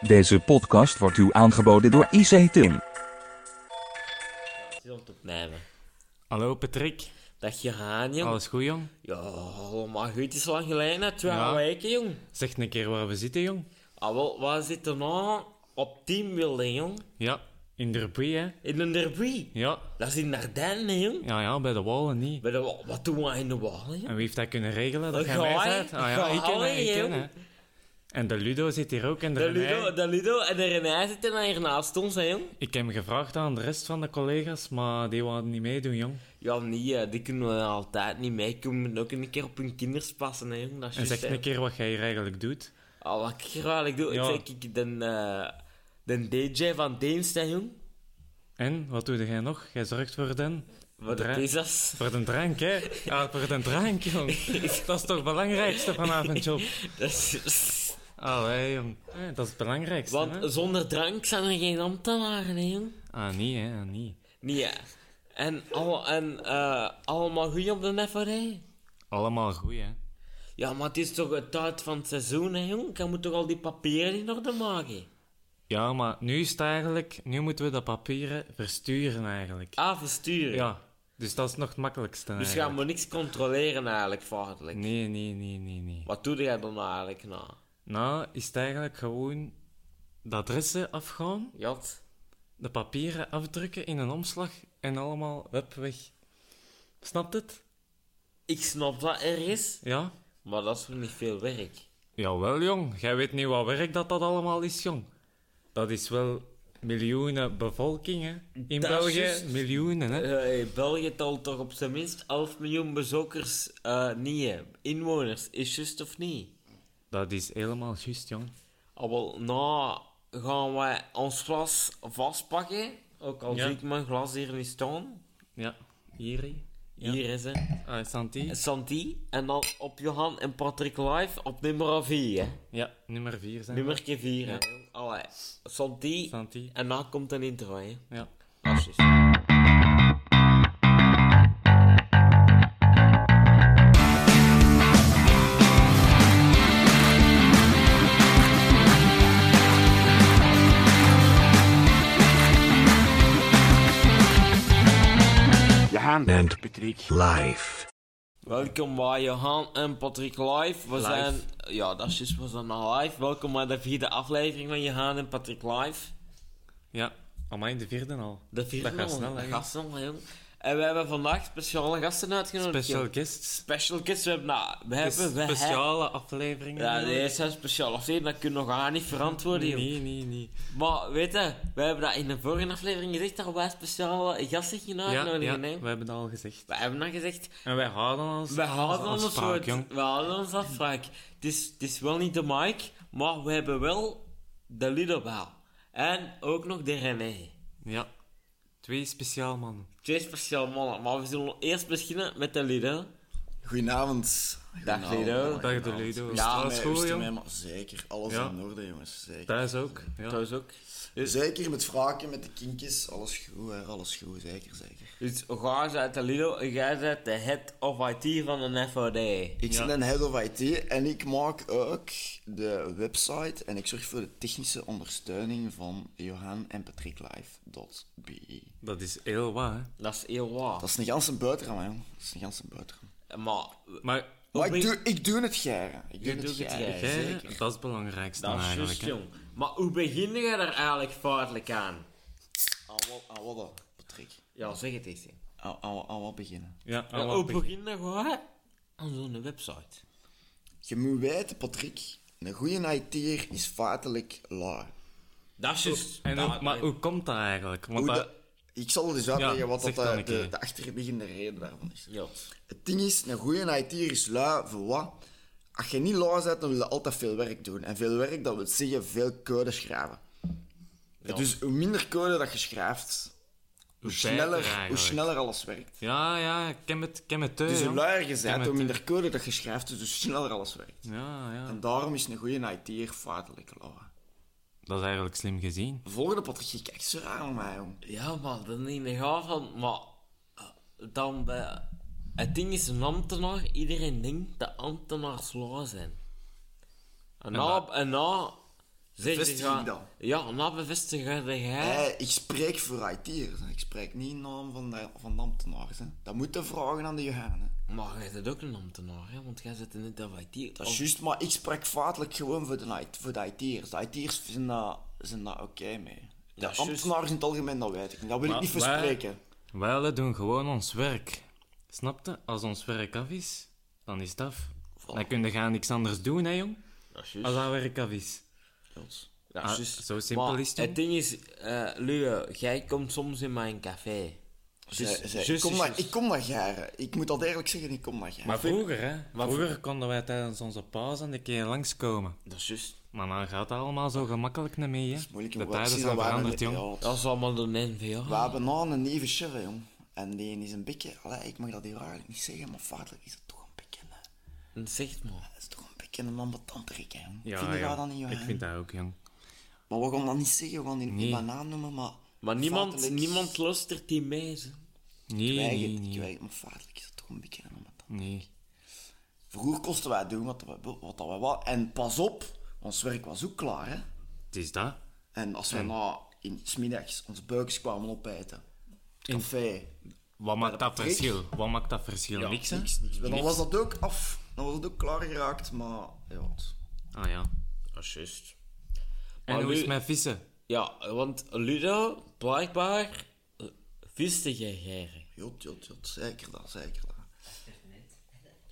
Deze podcast wordt u aangeboden door IC Tim. Het is aan het opnemen. Hallo Patrick, Dag Johan, jong. alles goed jong? Ja, maar goed, het is lang geleden, hè. twee Ja. weken, jong. Zeg een keer waar we zitten jong. Ah, wel, waar zitten nou? Op teambuilding, jong. Ja, in de Derby hè? In een derby. Ja, Dat is in Dardenne, hè, jong. ja, ja, bij de wallen niet. Bij de, wat doen we in de wal, jong? En wie heeft dat kunnen regelen? Dat gaan zijn. Ah ja, ik ken ik ken. En de Ludo zit hier ook en de, De René. Ludo, de Ludo en de René zitten hier naast ons, hè, jong. Ik heb hem gevraagd aan de rest van de collega's, maar die wilden niet meedoen jong. Ja, niet, hè. die kunnen we altijd niet mee. Moeten ook een keer op hun kinders passen, hè, jong. Dat is En zeg hè. een keer wat jij hier eigenlijk doet. Ah, wat ik hier eigenlijk doe, Ja. zeg ik de, eh, de DJ van Dienst, hè, jong. En, wat doe jij nog? Jij zorgt voor den... Het is dat? Voor de drank, hè? Ja, voor de drank, jong. Dat is toch het belangrijkste vanavond, joh. Dat is... Allee, jong. Eh, Dat is het belangrijkste, hè? Want zonder drank zijn er geen ambtenaren, hè, jong. Ah, niet, hè? Ah, niet. Nee, hè. En, al, en eh, allemaal goed op de FRD? Allemaal goed, hè? Ja, maar het is toch het tijd van het seizoen, hè, jong? Je moet toch al die papieren in orde maken? Ja, maar nu is het eigenlijk... Nu moeten we dat papieren versturen, eigenlijk. Ah, versturen. Ja, dus dat is nog het makkelijkste, Dus gaan eigenlijk. we niks controleren, eigenlijk, feitelijk. Nee, nee, nee, nee, nee. Wat doe jij dan eigenlijk, nou? Nou, is het eigenlijk gewoon de adressen afgaan, Jat? de papieren afdrukken in een omslag en allemaal, hup, weg. Snapt het? Ik snap dat ergens, Ja? maar dat is voor niet veel werk. Jawel, jong. Jij weet niet wat werk dat dat allemaal is, jong. Dat is wel miljoenen bevolking, hè. In Dat is België, juist. miljoenen, hè. Eh, België telt toch op zijn minst 11 miljoen bezoekers, eh niet, hè. Inwoners, is juist of niet? Dat is helemaal juist, jong. Wel, nou gaan wij ons glas vastpakken. Ook al Ja. zie ik mijn glas hier niet staan. Ja, hier. Ja. Hier is het. Ah, Santi? Santi. En dan op Johan en Patrick Live op nummer 4. hè. Ja, nummer 4 zijn. Nummer 4. hè. Allee. Santi. Santi. En dan komt een intro. Hè. Ja. Dat Patrick. live. Welkom bij Johan en Patrick Live. We Live. zijn... Ja, dat is juist. We zijn nog live. Welkom bij de vierde aflevering van Johan en Patrick Live. Ja. Amai, de vierde al. De vierde Dat gaat al, snel, dat gaat snel, jong. En we hebben vandaag speciale gasten uitgenodigd. Special guests. Special guests. We hebben... Nou, we hebben... We Speciale afleveringen. hebben- Ja, deze zijn speciaal aflevering. Dat kunnen we nog aan niet verantwoorden, jong. Nee, nee, nee. Maar, weet je, we hebben dat in de vorige aflevering gezegd dat wij speciale gasten gingen Ja, uitnodigen, ja, hè. we hebben dat al gezegd. We hebben dat gezegd. En wij houden ons We houden ons afspraak, woord. jong. We houden ons afspraak. Het is, het is wel niet de Mike, maar we hebben wel de Lido wel. En ook nog de René. Ja. Twee speciaal mannen. Twee speciale mannen. Maar we zullen eerst beginnen met de Lido. Goedenavond. Dag. Lido. Dag, de Lido. Ja, is het is ermee? Maar zeker, alles Ja. in orde, jongens. Zeker. Thuis ook. Ja. Trouwens ook. Zeker met vragen, met de kinkjes. Alles goed, hè? Alles goed, zeker, zeker. Dus ga eens uit de Lido en jij bent de head of IT van een FOD. Ik Ja. ben een head of IT en ik maak ook de website en ik zorg voor de technische ondersteuning van Johan en patricklive.be. Dat is heel wat, hè. Dat is heel waar. Dat is een ganse buitenram, hè, jong. Dat is een ganse buitenram. Maar, Maar ik doe, ik doe het geren. Ik doe Je het zeker. dat is het belangrijkste dat is juist, jong. Maar hoe begin je er eigenlijk feitelijk aan? Aan wat, aan wat, dan, Patrick? Ja, zeg het eens. Aan, aan, aan wat beginnen? Ja, Ja, allemaal hoe begin- je gewoon aan zo'n website? Je moet weten, Patrick, een goede IT'er is feitelijk laag. Dat is juist... En dat- maar hoe komt dat eigenlijk? Want Hoe dat, dat- ik zal dus uitleggen Ja, wat dat dan de, de, de achterliggende reden daarvan is. Ja. Het ding is, een goede IT'er is lui voor wat? Als je niet lui bent, dan wil je altijd veel werk doen. En veel werk, dat wil zeggen veel code schrijven. Dus hoe minder code dat je schrijft, hoe, sneller, hoe sneller alles werkt. Ja, ja, ik ken het, ken het thuis, Dus hoe luier je bent, hoe minder code dat je schrijft, dus hoe sneller alles werkt. Ja, ja. En daarom is een goede IT'er feitelijk lui. Dat is eigenlijk slim gezien. Volgende Patrick, je kijkt zo raar naar mij, jong. Ja, maar dat is niet gaaf van... Maar... eh, Dan bij... Het ding is, een ambtenaar... Iedereen denkt dat ambtenaars lauw zijn. En na... dat- En na... Zeg, Bevestig ga- ik dan? Ja, na bevestigen jij. Hey, ik spreek voor IT'ers. Ik spreek niet in naam van de, van de ambtenaren. hè. Dat moeten vragen aan de Johan. hè. Maar jij bent ook een ambtenaar, hè? want jij zit niet op IT. Dat is juist, maar ik spreek feitelijk gewoon voor de, IT voor de IT'ers. De IT'ers zijn daar, zijn daar oké mee. De Dat juist. ambtenaren in het algemeen, dat weet ik niet. Dat wil Maar ik niet wij- verspreken. Wij doen gewoon ons werk. Snapte? Als ons werk af is, dan is het af. Dan kun je gaan niks anders doen, hè, jong? Dat is Als dat werk af is. Dat Ah, is zo simpel Maar is het, Het ding is, eh Leo, jij komt soms in mijn café. Zij- zij- ik, kom is naar, juist. ik kom naar Garen. Ik moet dat eerlijk zeggen, ik kom naar Garen. Maar vroeger, hè? Maar Vroeger konden wij tijdens onze pauze een keer langskomen. Dat is juist. Maar dan gaat het allemaal zo gemakkelijk niet mee, hè? Moeilijk, De maar tijden zijn dat veranderd, jong. ja, Dat is allemaal door de NVA. We hebben nou een nieuwe chef, jong. En die is een beetje... Allee, ik mag dat hier eigenlijk niet zeggen, maar feitelijk is het toch een beetje... een- Zeg het maar. Het is toch beetje een ambetanterik, hè, jong. Ja, vind je ja. dat dan niet, Ik Johan? vind dat ook, jong. Maar we gaan dat niet zeggen, we gaan die niet Nee. naam noemen, maar... Maar niemand, niemand luistert die mee. Ze. Nee, Ik weet nee, het, ik nee. weet het, maar feitelijk is het toch een beetje een ambetant. Nee. Vroeger kosten wij doen wat we, wat dat we wou. En pas op, ons werk was ook klaar, hè. Het is dat. En als we na in 's middags onze buikjes kwamen opeten, café, Wat maakt dat verschil? Wat maakt dat verschil? niks, hè? niks, niks. Dan was dat ook af, dan was het ook klaar geraakt, maar ja, het- Ah ja. Juist. En Maar hoe is nu- het met vissen? Ja, want Ludo, blijkbaar, eh, viste jij geren. jot, jot, jot, zeker dat, zeker dat.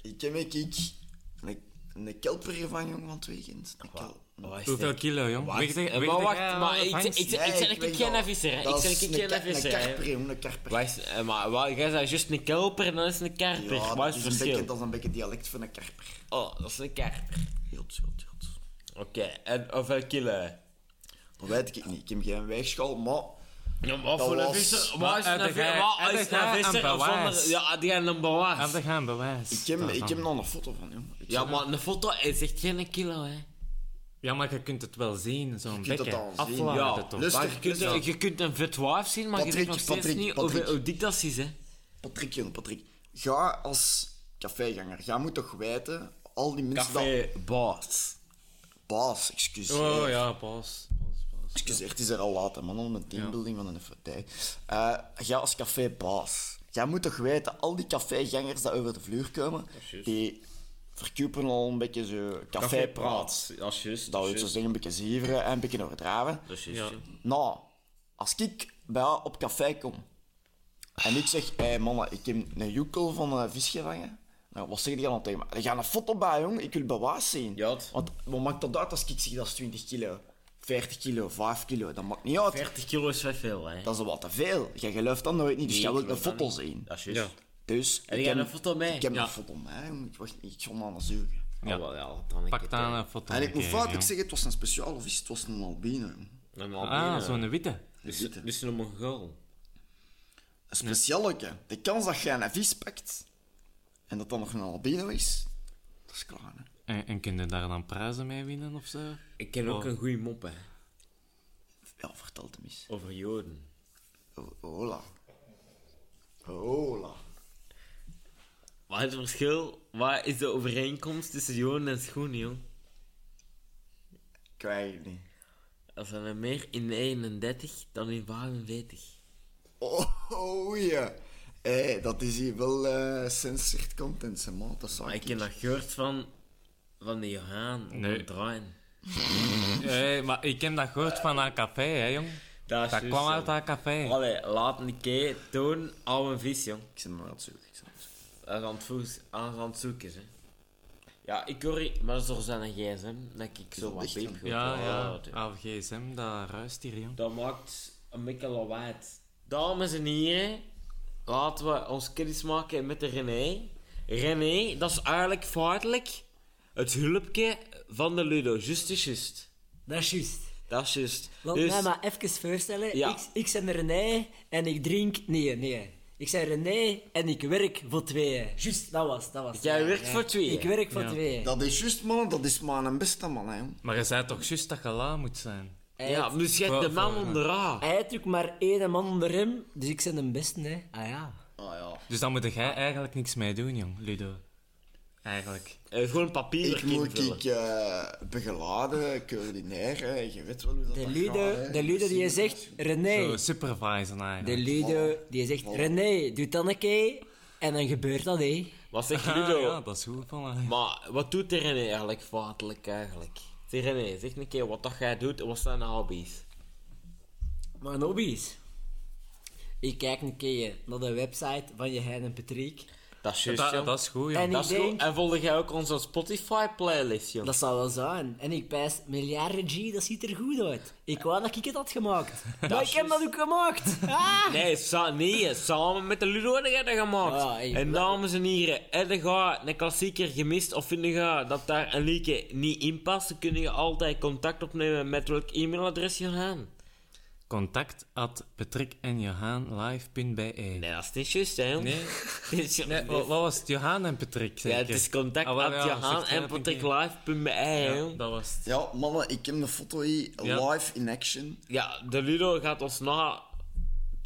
Ik heb ik, ik een, kelper gevangen, jongen, van. Een kel- Wat is Hoeveel kilo, jong? Wacht, eh, maar de wacht, maar ik, ik, ik, Nee, ik, ik weet visser, hè. Ik Dat zeg is ik een ken ka- een visser, Een hè. karper, jongen, een karper. Wacht, eh, maar wat, jij zei juist een kelper en dan is een karper. Ja, wat dat is is, het een beetje, verschil? dat is een beetje dialect van een karper. Oh, dat is een karper. Jot, jot, jot. Oké, en hoeveel kilo? Dat weet ik niet. Ik heb geen weegschaal, maar... Ja, maar Dat voor visser, Maar wat is een visser? Wat heb is een visser? bewijs? Zonder- Ja, die gaan een bewijs. En we gaan bewijs. Ik heb, ik heb nog een foto van, jongen. Ik Ja, maar een foto is echt geen kilo, hè. Ja, maar je kunt het wel zien, zo'n kunt het bekken. al zien. Afladen Ja, toch? Maar je, kunt, je kunt een vet wijf zien, maar je Patrick, weet nog steeds Patrick, niet Patrick. Hoe, dik dat is, hè. Patrick, jongen, Patrick. Ga als caféganger, jij moet toch weten, al die mensen... dat- Café Baas. Baas, excuseer. Oh ja, pas. Pas. Excuseer, het is er al laat, man, om een teambuilding van een FT. Eh ga als cafébaas. Jij moet toch weten, al die cafégangers die over de vloer komen, die verkopen al een beetje zo cafépraat. Dat wil ik zo zeggen, een beetje zeveren en een beetje overdraven. Ja. Nou, als ik bij jou op café kom en ik zeg, hé hey, mannen, ik heb een joekel van een vis gevangen. Nou, wat zeg je dan tegen me? Er gaat een foto bij, jong. Ik wil bewaard zien. Ja, het- Want wat maakt dat uit als ik zeg dat is 20 kilo, 40 kilo, 5 kilo? Dat maakt niet uit. 40 kilo is wel veel, hè. Dat is wat te veel. Jij gelooft dat nooit niet, dus Nee, jij wilt een foto niet. zien. Dat is juist. Ja. Dus En ik heb- een foto mee? Ik heb Ja. een foto mee. Ik, wacht, ik ga maar naar zoeken. Ja. Oh, wel, ja, dan ik Pak het, dan hè. een foto. En ik moet fout, ik zeg het was een speciale vis, het was een albino. Een Ah, albino. zo'n witte. Dus, dus een Mongool. Een specialeke. De kans dat jij een vis pakt en dat dan nog een albino is, dat is klaar. Hè? En, en kun je daar dan prijzen mee winnen of zo? Ik ken ook Oh. een goede mop, hè. Ja, vertel het hem eens. Over Joden. Hola. Hola. Wat is het verschil? Wat is de overeenkomst tussen Joden en schoenen, jong? Ik weet het niet. Er zijn er meer in 31 dan in 45. Oh, oh ja. Hé, dat is hier wel eh censored content, man. Dat zou ik ik heb dat gehoord van... Van de Johan. Nee. het draaien. Hey, maar ik heb dat gehoord van een café, hè, jong. Dat, is Dat kwam uit dat café. Allee, laat een keer toon oude vis, jong. Ik zit maar aan het zoeken. Ik aan het aan het, voes, aan het zoeken, hè. Ja, ik hoor... Maar dat is door zijn gsm dat ik zo dat wat piep hoor. Ja, ja. het- Al gsm, dat ruist hier, jong. Dat maakt een beetje lawaai. Dames en heren, laten we ons kennis maken met de René. René, dat is eigenlijk feitelijk het hulpje van de Ludo. Just is just. Dat is juist. Dat is just. Laat Dus, mij maar even voorstellen. Ja. Ik, ik ben René en ik drink... Nee, nee. Ik ben René en ik werk voor tweeën. Juist, dat was, dat was. Jij ja, werkt ja. voor tweeën? Ik werk voor Ja. tweeën. Dat is juist, man. Dat is maar een beste man, hè. Maar je zei toch juist dat je la moet zijn? Ja, dus jij hebt de man voor- onderaan. Hij heeft ook maar één man onder hem, dus ik ben de beste, hè. Ah ja. Ah ja. Dus dan moet jij eigenlijk niks mee doen, jong, Ludo. Eigenlijk. Eh, gewoon papier Ik moet invullen. ik eh, begeladen, coördinair, hè. je weet wel hoe dat De dat Ludo, gaat, hè. de Ludo die je zegt, René. Zo supervisor De eigenlijk. Ludo die zegt, René, doe dan een keer. En dan gebeurt dat, hé. Wat zegt Ah, Ludo? ja, dat is goed van Maar wat doet de René eigenlijk feitelijk eigenlijk? Zeg René, zeg een keer wat dat jij doet en wat zijn de hobby's? Mijn hobby's. Ik kijk een keer naar de website van Jehein en Patrick. Dat is juist, Dat, is goed, ja. En Dat is goed. En volg jij ook onze Spotify playlist, joh? Dat zou wel zijn. En ik pijs, miljarden G, dat ziet er goed uit. Ik wou dat ik het had gemaakt. maar ik heb dat ook gemaakt. Ah! Nee, sa nee, samen met de Ludo heb dat gemaakt. En dames en heren, heb je een klassieker gemist of vind je dat daar een liedje niet in past, dan kun je altijd contact opnemen met welk e-mailadres je gaan. Contact at patrickenjohaanlive.be. Nee, dat is niet juist, hè. Nee, Dit is- nee wat, wat was het? Johan en Patrick, Ja, zeker? het is contact Ah, at ja, Johan en patricklive.be, Ja, dat was het. Ja, mannen, ik heb de foto hier, Ja. live in action. Ja, de Ludo gaat ons na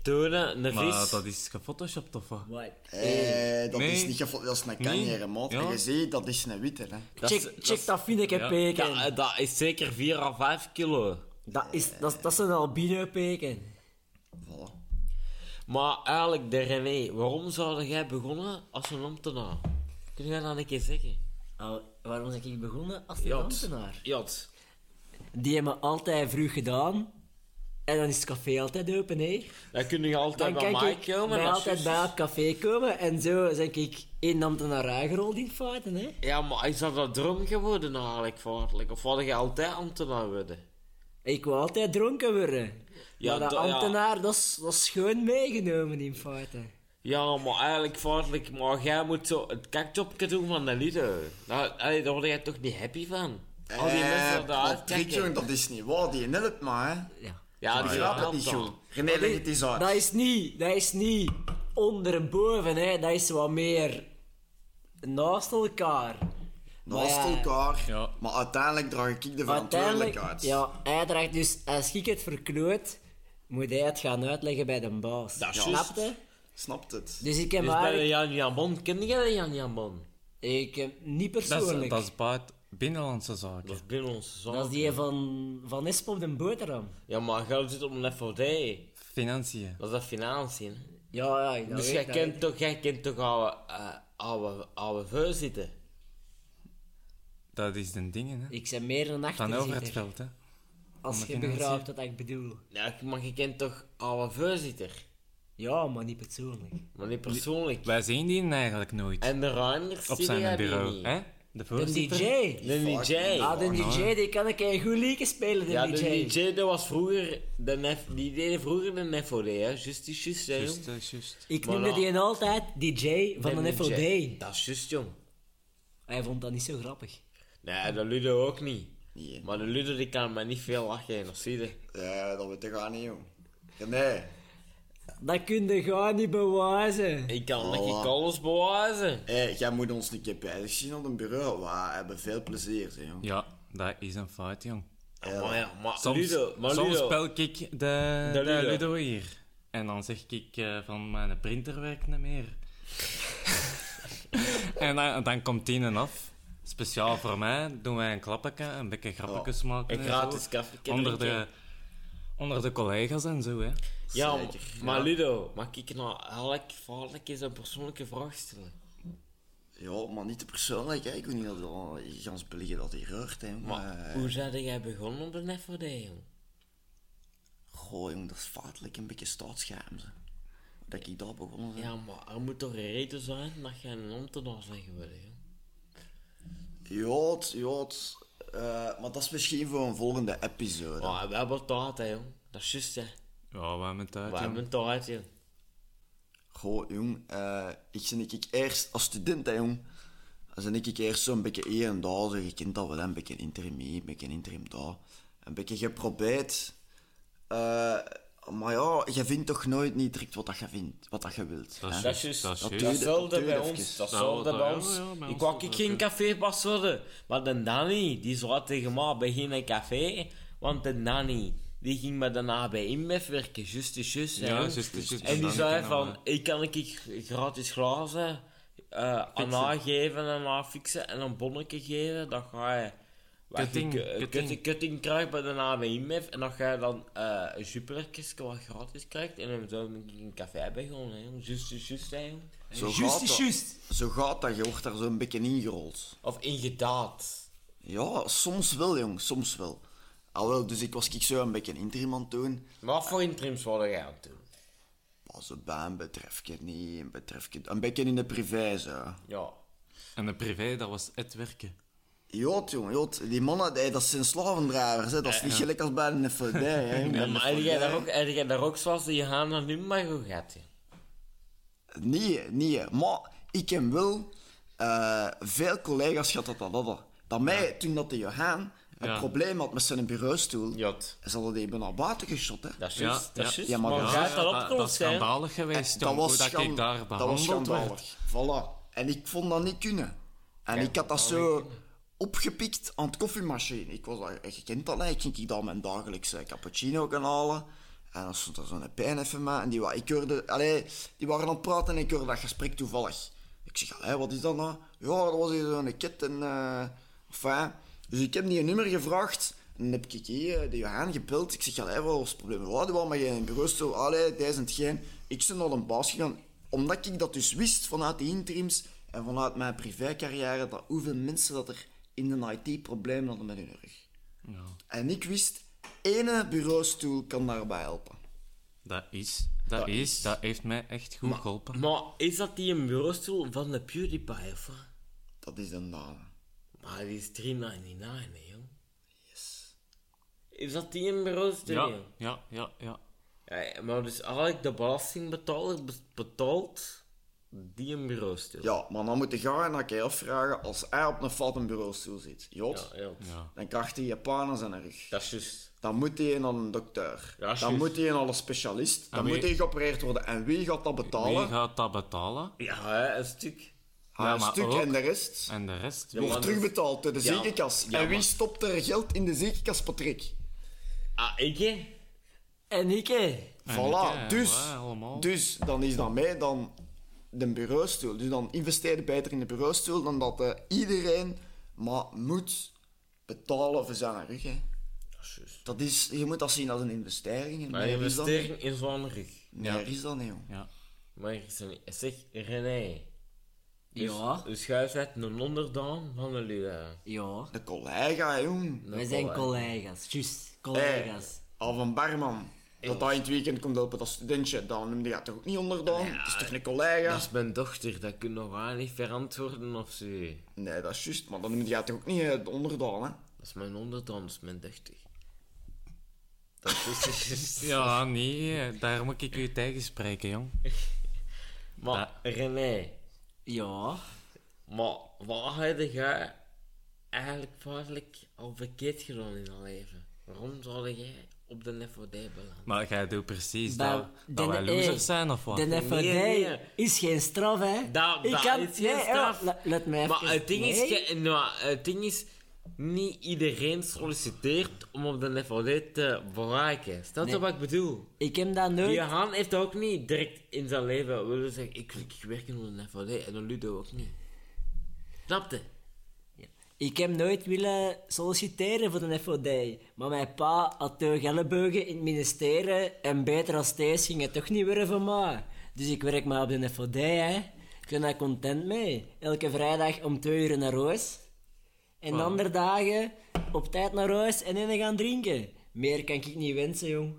tonen, een Maar vis. dat is gefotoshopt of wat? Wat? Eh, dat Nee. is niet gefo- dat is een kanjere. Ja. Je ziet, dat is een witte, hè. Dat Check, is- check dat vinneke Ja. peken. Ja, dat is zeker 4 à 5 kilo. Dat is, dat, is- dat is een albino peken. Voilà. Maar eigenlijk, de René, waarom zou jij begonnen als een ambtenaar? Kun je dat een keer zeggen? Oh, waarom ben ik begonnen als een Ja, ambtenaar? Jot. Die hebben altijd vroeg gedaan. En dan is het café altijd open, hè. Dan kun je altijd Dan bij mij ik komen. dat is altijd bij het café komen. En zo ben ik één ambtenaar aangerold in feite, hè. Ja, maar is dat een droom geworden eigenlijk, feitelijk? Of wilde je altijd ambtenaar worden? Ik wil altijd dronken worden. Ja, maar ja. ambtenaar, dat is, dat is gewoon meegenomen in feite. Ja, maar eigenlijk feitelijk, maar jij moet zo het kakjopje doen van de Lido. Daar, allee, daar word jij toch niet happy van? Al die Eh, mensen daar dat is niet waar. Die helpt maar, hè. Ja. Ja, die het helpt niet, joh. René, leg het eens uit. Dat is niet, dat is niet onder en boven, hè. Dat is wat meer naast elkaar. Naast ja, elkaar. Ja. Maar uiteindelijk draag ik de verantwoordelijkheid. ja, hij draagt dus, als ik het verkloot, moet hij het gaan uitleggen bij de baas. Dat is Snap juist. je? Snapt het? Dus ik heb Dus bij de eigenlijk... Jan Jan Bon, ken jij de Jan Jan Bon? Ik heb niet Dat is, persoonlijk. dat is buiten binnenlandse zaken. Dat is binnen onze zaak. Dat is die van, van Esp op de boterham. Ja, maar geld zit op een FOD. Financiën. Dat is dat financiën. Ja, ja. Dus weet jij kent toch, jij kent toch oude, uh, oude, oude voorzitter? Dat is de dingen, hè. Ik ben meer een Van over het veld, hè. Als de je financiën. begrijpt wat ik bedoel. Ja, maar je kent toch oude voorzitter? Ja, maar niet persoonlijk. Maar niet persoonlijk. Wij zien die eigenlijk nooit. En de Reinders Op zijn bureau, hè? De De voorzitter. DJ. De DJ. Ah, de DJ, die kan ik een goed liedje spelen, de Ja, DJ. de DJ dat was vroeger, de nef, die deed vroeger de FOD, hè. Juist, die juist, hè, eh, juist. Ik Maar noemde nou- die altijd DJ van De een FOD. Dat is juist, jong. Hij vond dat niet zo grappig. Nee, de Ludo ook niet. Nee. Maar de Ludo die kan mij niet veel lachen, dat zie je. Ja, dat weet ik ook niet, joh. René. Dat kun je gewoon niet bewijzen. Ik kan dat Oh. ik alles bewijzen. Hey, jij moet ons een keer bij zien op een bureau. We hebben veel plezier, zeg, jong. Ja, dat is een fout, jong. Ja, maar ja, maar Soms, Ludo, maar soms Ludo. spel ik de, de, Ludo. Ludo. hier. En dan zeg ik eh, van mijn printer werkt niet meer. en dan, dan komt die een af. Speciaal voor mij doen wij een klappetje, een beetje grappetjes maken. Een en gratis zo. koffie onder de, onder de collega's en zo, hè. Ja, Zeker. maar Ludo, mag ik nou eigenlijk vaarlijk eens een persoonlijke vraag stellen? Ja, maar niet te persoonlijk, hè. Ik weet niet dat gans België dat hier hoort, hè. Maar Maar, hoe zou jij begonnen op de FOD, jong? goh, jong, dat is feitelijk een beetje staatsscherm, ze. Dat ik daar begonnen ben. Ja, maar er moet toch een reden zijn dat jij een ambtenaar bent geworden, jong? Ja, het- ja, het, eh, maar dat is misschien voor een volgende episode. Maar we hebben tijd, hè, jong. Dat is juist, hè. Ja, we hebben het uit, We jong. hebben tijd, jong. Goh, jong, eh, ik ben ik eerst als student, hè, jong. Dan ben ik eerst zo'n beetje hier en daar, zo, je kent dat wel, hè, een beetje interim hier, een beetje interim daar. Een beetje geprobeerd. Eh, maar ja, je vindt toch nooit niet direct wat dat je vindt, wat dat je wilt. Dat is. Dat is juist. Dat is Dat dat bij ons. Dat dat- bij ons. bij Ik wou ik dat geen cafépas worden. Maar de Danny, die zei tegen mij, begin een café. Want de Danny, die ging met de AB InBev werken. Juist, is juist. hè, Ja, jong. juist, juist, juist. En die zei van, ik kan ik gratis glazen eh aan aangeven en afixen en een bonnetje geven, dan ga je... wat Cutting, je- eh, cutting. cutting, cutting krijgt bij de AWIMF en dan ga je dan eh een superkistje wat gratis krijgt en dan zou ik een café begonnen, hè. jong. Juist, juist, hè. Zo Juist gaat dat. juist. Zo gaat dat, je wordt daar zo'n beetje ingerold. Of ingedaad. Ja, soms wel, jong, soms wel. Al wel, dus ik was ik zo een beetje een interim aan het doen. Maar wat voor interims wilde jij aan het doen? Was een baan betrefje niet, een betrefje... Een beetje in de privé, zo. Ja. En de privé, dat was het werken. Jot, jong, jot. Die mannen, die, dat zijn slavendrijvers, hè. Dat is niet gelijk als bij een Ja, een maar heb jij daar ook, heb jij daar ook zoals de Johanna nu maar goed gaat, hè? Nee, nee. Maar ik heb wel eh, veel collega's gehad dat dat hadden. Dat mij, toen dat de Johan een Ja. probleem had met zijn bureaustoel, Jot. ze hadden die even naar buiten geschot, hè. Dat is Ja, juist, dat is ja. juist. Ja, maar maar dat- dat dat, dat is schandalig geweest, dat jong, was, dat ik daar dat was werd. schandalig. Voilà. En ik vond dat niet kunnen. En ik had dat zo opgepikt aan het koffiemachine. Ik was daar, je kent dat, ik ging mijn dagelijkse cappuccino gaan halen. En dan stond er zo'n pijn even met. En die, ik hoorde, allee, die waren aan het praten en ik hoorde dat gesprek toevallig. Ik zeg, allee, wat is dat nou? Ja, dat was hier zo'n kit en... enfin. Dus ik heb die een nummer gevraagd. En dan heb ik hier eh, de Johan gebeld. Ik zeg, allee, wat was het probleem? Die wou met geen bureaustoel. Allee, deze en hetgeen. Ik ben naar een baas gegaan. Omdat ik dat dus wist vanuit de interims en vanuit mijn privécarrière, dat hoeveel mensen dat er in de IT problemen hadden met hun rug. Ja, En ik wist, ene bureaustoel kan daarbij helpen. dat is, dat, is, dat heeft mij echt goed geholpen. Maar is dat die een bureaustoel van de PewDiePie, of? Dat is een dame. Maar die is 3,99, hè, jong. Is dat die een bureaustoel, Ja, ja, ja, ja. Ja, maar dus eigenlijk de belastingbetaler be- betaalt die een bureaustoel. Ja, maar dan moet je gaan en dan kan je afvragen, als hij op een foute bureaustoel zit, Jot, Ja, ja. dan krijgt hij Japan aan zijn rug. Dat is juist. Dan moet hij naar een dokter. Ja, dan juist. moet hij naar een specialist. Dan wie- moet hij geopereerd worden. En wie gaat dat betalen? Wie gaat dat betalen? Ja, hè, een stuk. Ja, een stuk ook- en de rest En de rest? Ja, wordt terugbetaald door de Ja, ziekenkas. ja, en wie maar- stopt er geld in de ziekenkas, Patrick? Ah, ik, hè? En ik, hè. En Voilà, ik, hè, dus, dus dan is dat mij dan de bureaustoel. Dus dan investeer je beter in de bureaustoel dan dat eh, iedereen maar moet betalen voor zijn rug. Hè. Dat is is, je moet dat zien als een investering. en Maar is dat investering in zo'n rug. niet. Meer is dat niet. Ja. Maar is. Zeg, René. Dus, Ja. Dus jij bent een onderdaan van de Lula. Ja. De collega, jong. Wij zijn collega's. Juist, collega's. Al van barman. Dat hij in het weekend komt helpen als studentje, dan noemde je toch ook niet onderdaan? Het is toch een collega? Dat is mijn dochter, dat kun je nog aan niet verantwoorden of zo. Nee, dat is juist, maar dan noemde je toch ook niet eh, de onderdaan, hè? Dat is mijn onderdaan, dat is mijn dochter. Dat is juist. Ja, nee, eh, daar moet ik u tegen spreken, jong. Maar René, Ja. maar wat heb jij eigenlijk feitelijk al verkeerd gedaan in je leven? Waarom zou jij op de FOD belanden? Maar jij doet precies Bij- dat, dat wij de- losers hey, zijn, of wat? De Nee, nee. is geen straf, hè. Dat, Ik dat kan- is geen nee, straf. mij maar het ding, is, nou, het ding is, niet iedereen solliciteert om op de FOD te bereiken. Snap je Nee. wat ik bedoel? Ik heb dat nooit... Die Han heeft ook niet direct in zijn leven willen zeggen, ik wil ik werken op de FOD en dan Ludo ook niet. Snap je? Ik heb nooit willen solliciteren voor de FOD. Maar mijn pa had door Gellebeugen in het ministerie en beter als deze ging het toch niet werven voor mij. Dus ik werk maar op de FOD, hè. Ik ben daar content mee. Elke vrijdag om twee uur naar huis. En de andere dagen op tijd naar huis en dan gaan drinken. Meer kan ik niet wensen, jong.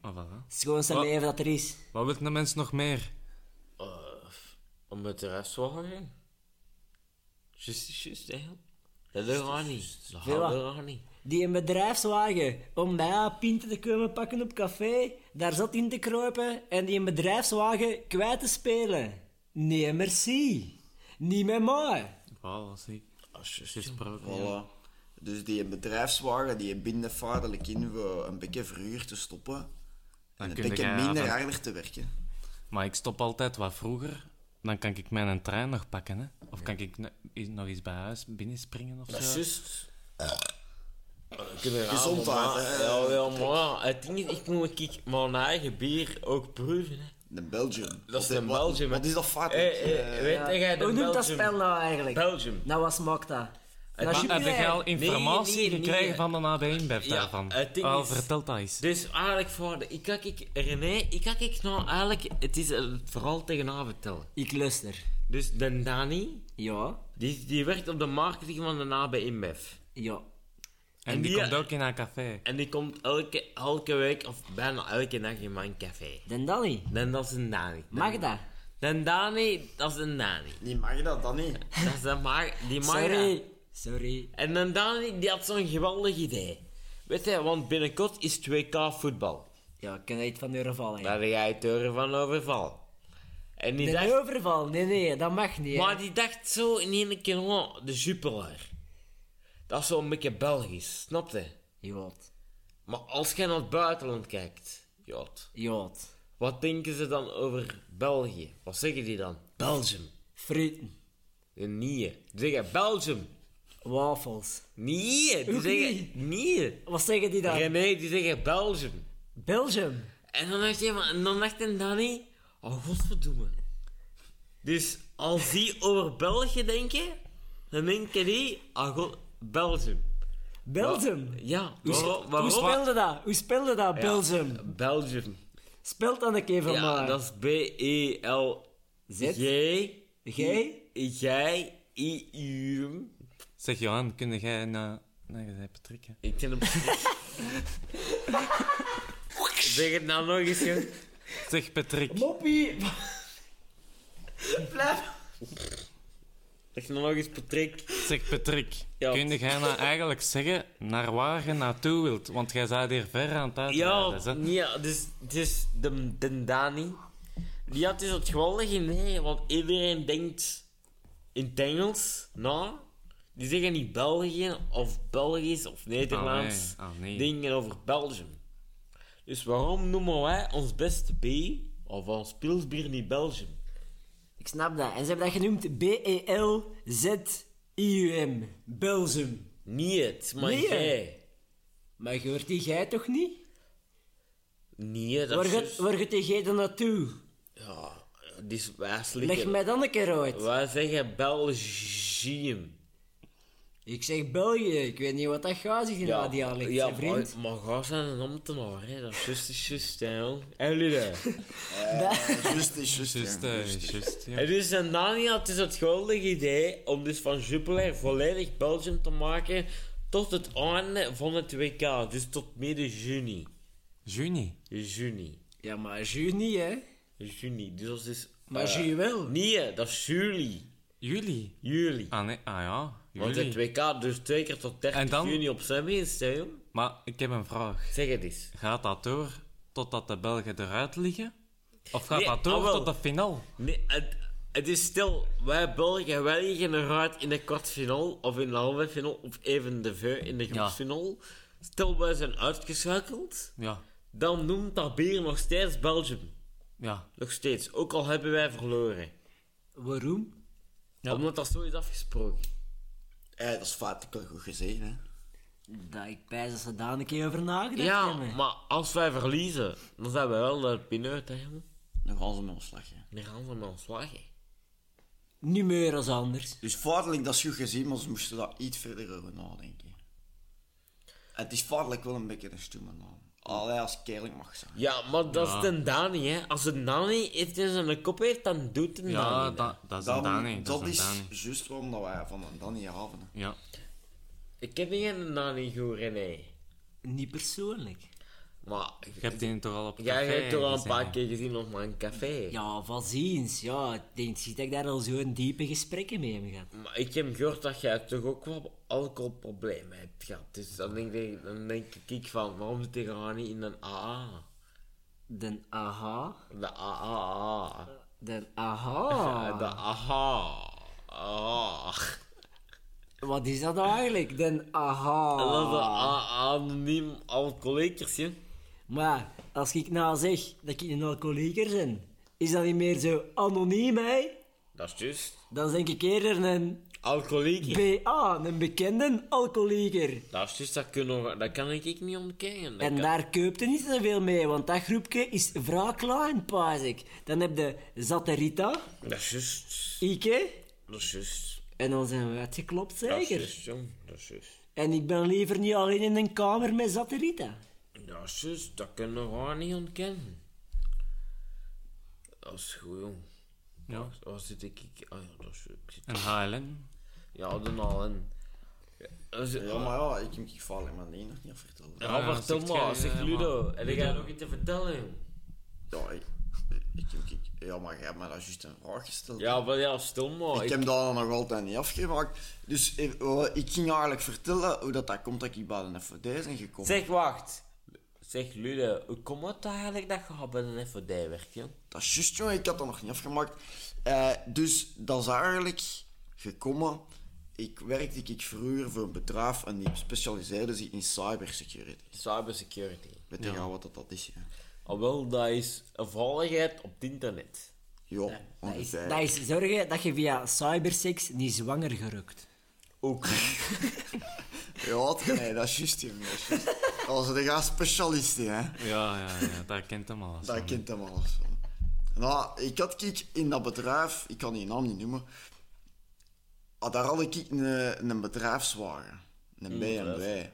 Ah, voilà. Het is het schoonste Wat? leven dat er is. Wat wil de mens nog meer? Om het de rest te gaan. Just, just, hè. Dat gaat niet. Dat niet. Die een bedrijfswagen om bij haar pinten te komen pakken op café, daar zat in te kruipen en die een bedrijfswagen kwijt te spelen. Nee, merci. Niet met mij. Voilà, zie. Voilà. Dus die bedrijfswagen, die binden vaartelijk in voor een beetje verhuur te stoppen. En Dan een beetje minder harder te werken. Maar ik stop altijd wat vroeger. Dan kan ik mijn trein nog pakken, hè. Of kan ik i- nog eens bij huis binnenspringen of Dat is zo. juist. Gezondheid, hè. Ja, ja, maar ja, het ding is, ik moet ik mijn eigen bier ook proeven. Hè. De Belgium. Dat is Wat- een wat- Belgium, hè. Wat is dat fout? Eh, eh, weet Ja. jij de Hoe noemt dat Belgium? spel nou eigenlijk? Belgium. Nou, wat smaakt dat? Maar heb je al informatie Nee, nee, nee. gekregen van de AB InBev Ja, daarvan? Al is- vertel dat eens. Dus eigenlijk voor de... Ik kijk, ik, René, ik kijk ik nou eigenlijk... Het is eh, vooral tegenaan vertellen. Ik luister. Dus de Dani, Ja, die, die werkt op de marketing van de NAB InBev. ja. En, en die, die- komt ook in een café. En die komt elke, elke week, of bijna elke dag in mijn café. Den Danny. Dan dat is een Dani. Mag dat? De Dani, dat is een Dani. Niet mag je dat dan niet? Dat is een mag, die mag dat. Sorry. En dan Dani, die had zo'n geweldig idee. Weet je, want binnenkort is 2K voetbal. Ja, ik kan er iets van overvallen. Daar ga je het horen van overval. En die De dacht, overval? Nee, nee, dat mag niet. hè. maar die dacht zo in één keer, oh, de Jupiler. Dat is zo'n beetje Belgisch, snap je? Jood. Maar als je naar het buitenland kijkt, jod, Jood. wat denken ze dan over België? Wat zeggen die dan? Belgium. Frieten. Nee, die zeggen Belgium. Wafels. Nee, die zeggen nee. Wat zeggen die dan? René, die zeggen Belgium. Belgium. En dan dacht je, maar- en dan dacht een Danny, oh godverdomme. Dus als die over België denken, dan denken die, ah god, Belgium. Belgium. Ja, Hoe, waarom? hoe spelde dat? Hoe spelde dat, Ja, Belgium? Belgium. Dan een keer van Ja, mij. dat is B-E-L-G. G? Jij, I-U. Zeg Johan, kun jij naar... Nee, je bent Patrick. hè? Ik ken hem. zeg het nou nog eens, joh. Zeg Patrick. Moppie. Blijf. Zeg nou nog eens, Patrick. Zeg Patrick. Ja. Kun jij nou eigenlijk zeggen naar waar je naartoe wilt? Want jij bent hier ver aan het Ja, uitrijden. hè? ja dus, dus de, de Dani, die had dus het geweldige nee, want iedereen denkt in het Engels na. Die zeggen niet België of Belgisch of Nederlands Ah, nee. Ah, nee. dingen over Belgium. Dus waarom noemen wij ons beste B of ons pilsbier niet Belgium? Ik snap dat. En ze hebben dat genoemd B-E-L-Z-I-U-M. Belgium. Niet het, maar Nee. jij. Maar je hoort die jij toch niet? Nee, dat Waar is waar gaat die jij dan naartoe? Ja, die is wij Leg mij dan een keer uit. Wij zeggen Belgium. Ik zeg België. Ik weet niet wat dat gaat, zegt in dat dialect, ja, vriend. Maar, maar ga zijn een ambtenaar, hè. Dat is juist, is hè, jong. En jullie dat? Juist, is ja, eh, juist. juist, ja. En dus en Dani had dus het geweldige idee om dus van Jupiler volledig Belgium te maken tot het einde van het WK. Dus tot midden juni. Juni. Juni. Ja, maar Jus niet, hè? Juni. Dus dat is dus... Maar eh, Jus wel. Nee, dat is juli. Juli. Juli. Ah, nee. Ah ja, Want het WK dus twee keer tot 30 En dan- juni op zijn minst, hè. Maar ik heb een vraag. Zeg het eens. Gaat dat door totdat de Belgen eruit liggen? Of gaat Nee, dat door ah, tot de finale? Nee, het, het is stil. Wij Belgen, wij liggen eruit in de kwartfinale, of in de halve finale, of even de veu in de groepsfinale. Stel, wij zijn uitgeschakeld, Ja. dan noemt dat bier nog steeds Belgium. Ja. Nog steeds, ook al hebben wij verloren. Waarom? Omdat dat zo is afgesproken. Ja, dat is feitelijk goed gezegd, hè. Dat ik pijs dat ze daar een keer over nagedacht Ja, hebben. maar als wij verliezen, dan zijn we wel de pineut, hè, jongen. Dan gaan ze met ons lachen. Dan gaan ze met ons lachen. Niet meer als anders. Dus feitelijk, dat is goed gezien, maar ze moesten daar iets verder over nadenken. Het is feitelijk wel een beetje een stomme naam. Allee, als ik eerlijk mag zijn. Ja, maar dat is de Dani, hè. Als een Dani iets in zijn kop heeft, dan doet een Ja, Dani. dat, dat is een Dan- Dani. Dat, dat is een Dani. juist waarom dat wij van een Danny houden. Ja. Ik heb niet een Dani gehoord, nee. Niet persoonlijk. Maar Je hebt die toch al op jij hebt toch al een paar keer gezien op mijn café. Ja, van ziens. Ja, ik denk zie dat ik daar al zo'n diepe gesprekken mee heb gehad. Maar ik heb gehoord dat jij toch ook wel alcoholproblemen hebt gehad. Dus dan denk ik, dan denk ik van, waarom zit je gewoon niet in een AA? De aha. De AAA. De aha. De AHA. Ah. Wat is dat nou eigenlijk? De aha. En dat is a- anoniem hè. Maar als ik nou zeg dat ik een alcoholieker ben, is dat niet meer zo anoniem, hè? Dat is juist. Dan denk ik eerder een Alcoholieker. BA, een bekende alcoholieker. Dat is juist, dat, kunnen dat kan ik niet ontkennen. Dat En kan- daar koopt er niet zoveel mee, want dat groepje is vrij klein, paas ik. Dan heb je Zaterita, Dat is juist. Ike, Dat is juist. en dan zijn we uitgeklopt, Dat is zeker. juist, jong. Dat is juist. En ik ben liever niet alleen in een kamer met Zaterita. Is juist, dat kunnen we gewoon niet ontkennen. Dat is goed, jong. Ja. Waar- zit ik? Ah ja, dat is ik zit... En HLN. Ja, de Allen. Ja, is- Ja, maar ja, ik heb ik val in mijn nog niet verteld. Ja, Ja, vertel zegt maar, zeg eh, Ludo. maar- En dan ga je nog iets te vertellen, jong. Ja, ik, ik, ik, ik- ja, maar jij hebt me dat juist een vraag gesteld. Ja, maar ja, stil maar. Ik heb dat nog altijd niet afgemaakt. Dus eh, wel, ik ging eigenlijk vertellen hoe dat, dat komt dat ik bij de FVD ben gekomen. Zeg, wacht. Zeg Ludo, hoe komt het eigenlijk dat je bij een FOD werkt, jong? Dat is juist, jongen, ik had dat nog niet afgemaakt. Eh, dus dat is eigenlijk gekomen. Ik werkte ik vroeger voor een bedrijf en die specialiseerde zich in cybersecurity. Cybersecurity. Weet je wel wat dat, dat is? Ja, Al wel, dat is een veiligheid op het internet. ja Dat is, ongeveer. dat is zorgen dat je via cybersex niet zwanger gerukt. Ook. Ja, het- nee, dat is juist, jongen. Dat is juist. Dat was de gast specialist, hè. Ja, ja, ja, daar kent hem alles Daar van. kent hem alles van. Nou, ik had kijk, in dat bedrijf, ik kan die naam niet noemen, ah, daar had ik een, een bedrijfswagen, een BMW.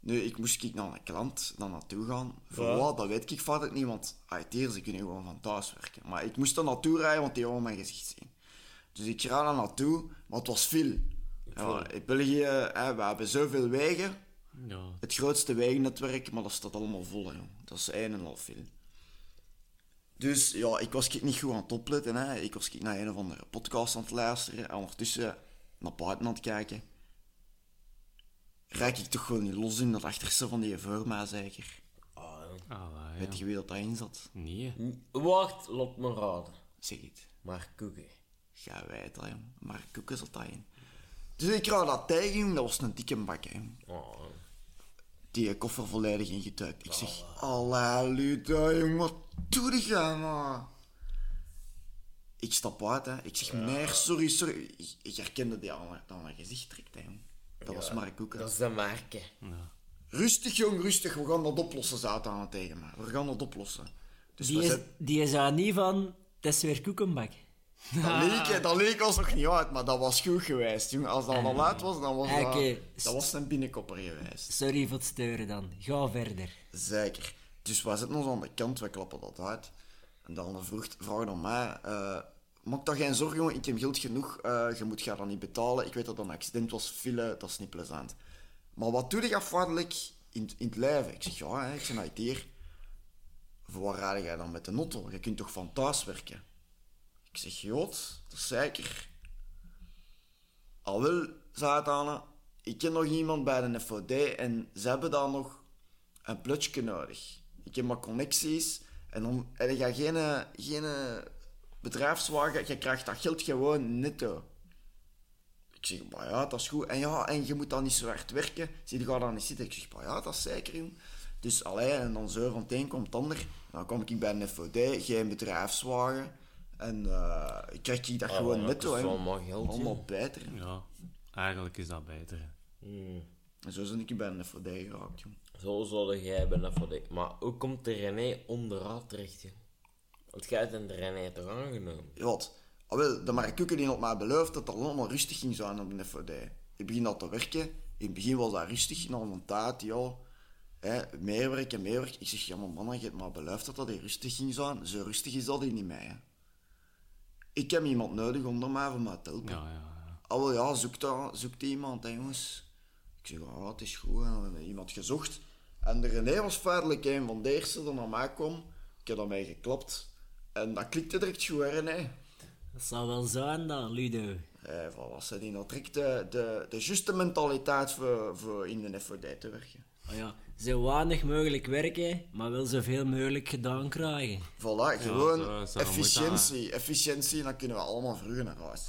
Nu, ik moest kijk naar een klant, daar naartoe gaan. Voor Ja. wat, dat weet ik vaak niet, want IT'ers die kunnen gewoon van thuis werken. Maar ik moest er naartoe rijden, want die wilden mijn gezicht zien. Dus ik ga daar naartoe, maar het was veel. Ja, in België, hè, we hebben zoveel wegen Ja. het grootste wegennetwerk, maar dat staat allemaal vol, hè, jong. Dat is een en half veel. Dus ja, ik was niet goed aan het opletten. Hè. Ik was naar een of andere podcast aan het luisteren en ondertussen naar buiten aan het kijken. Raak ik toch gewoon niet los in dat achterste van die voor mij, zeker. Ah, Ah, Weet je wie dat daarin zat? Nee. Wacht, laat me raden. Zeg het. Maar koeken. Ga wij het, jong. Maar koeken zat daarin. Dus ik raad dat tegen, jong. Dat was een dikke bak, hè. Oh, die koffer volledig ingetuikt. Ik zeg, Allah, Luda, jong, wat doe je man? Ik stap uit, hè. Ik zeg, meneer, sorry, sorry. Ik, ik herkende die aan, mijn- aan mijn gezicht trekt, hè, jong. Dat was Mark Koeken. dat is de marke. Rustig, jong, rustig. We gaan dat oplossen, hij aan het tegen me. We gaan dat oplossen. Dus Die is, zijn- die is aan niet van, het is weer koekenbak. Dat, leek, dat leek ons nog niet uit, maar dat was goed geweest, jong. Als dat al uit was, dan was dat... Oké. Dat was een binnenkopper geweest. Sorry voor het steuren dan. Ga verder. Zeker. Dus wij zitten ons aan de kant, wij klappen dat uit. En dan vroeg, vragen aan mij, eh maak daar geen zorgen, jongen, ik heb geld genoeg, eh, je moet gaan dat niet betalen. Ik weet dat dat een accident was, file, dat is niet plezant. Maar wat doe je afwaardelijk in, in het leven? Ik zeg, ja, hè, ik ben uit hier. Voor waar jij dan met de auto? Je kunt toch van thuis werken? Ik zeg, jood, dat is zeker. Al wel, zei het ik ken nog iemand bij de FOD en ze hebben daar nog een plutje nodig. Ik heb maar connecties en dan heb je geen, eh, geen eh, bedrijfswagen, je krijgt dat geld gewoon netto. Ik zeg, maar ja, dat is goed. En ja, en je moet dan niet zo hard werken. Zie je, ga dan niet zitten. Ik zeg, maar ja, dat is zeker. Dus allee, en dan zo van het een komt het ander. Dan kom ik bij een FOD, geen bedrijfswagen. En eh ik krijg ik dat Ah, gewoon maar netto, dat is maar geld, Allemaal beter. Ja, eigenlijk is dat beter. hè. En zo ben ik bij een FOD geraakt, jong. Zo zou jij bij FOD. Maar hoe komt de René onderuit terecht, jong? Want jij hebt de René toch aangenomen? Ja, wat? Ah, wel, de Mark Koeken die had mij beloofd dat het allemaal rustig ging zijn op de FOD. Ik begin dat te werken. In het begin was dat rustig, na een tijd, ja. Hè, meer werken, meer werken. Ik zeg, ja maar man, je hebt mij beloofd dat dat hier rustig ging zijn. Zo rustig is dat hier niet mee, hè. Ik heb iemand nodig onder mij voor mij te helpen. Ja, ja, ja. Ah, wel ja, zoek, daar, zoek die iemand, hè, jongens. Ik zeg, ja, het is goed. En iemand gezocht. En de René was feitelijk een van de eerste die naar mij kwam. Ik heb daarmee geklapt. En dat klikte direct goed, hè, René. Dat zou wel zijn dan, Ludo. Eh, voilà, ze die dat direct de, de, de juiste mentaliteit voor, voor in de FOD te werken. Oh ja, zo weinig mogelijk werken, maar wel zoveel mogelijk gedaan krijgen. Voilà, gewoon zo- zo efficiëntie. Efficiëntie, dan kunnen we allemaal vroeger naar huis.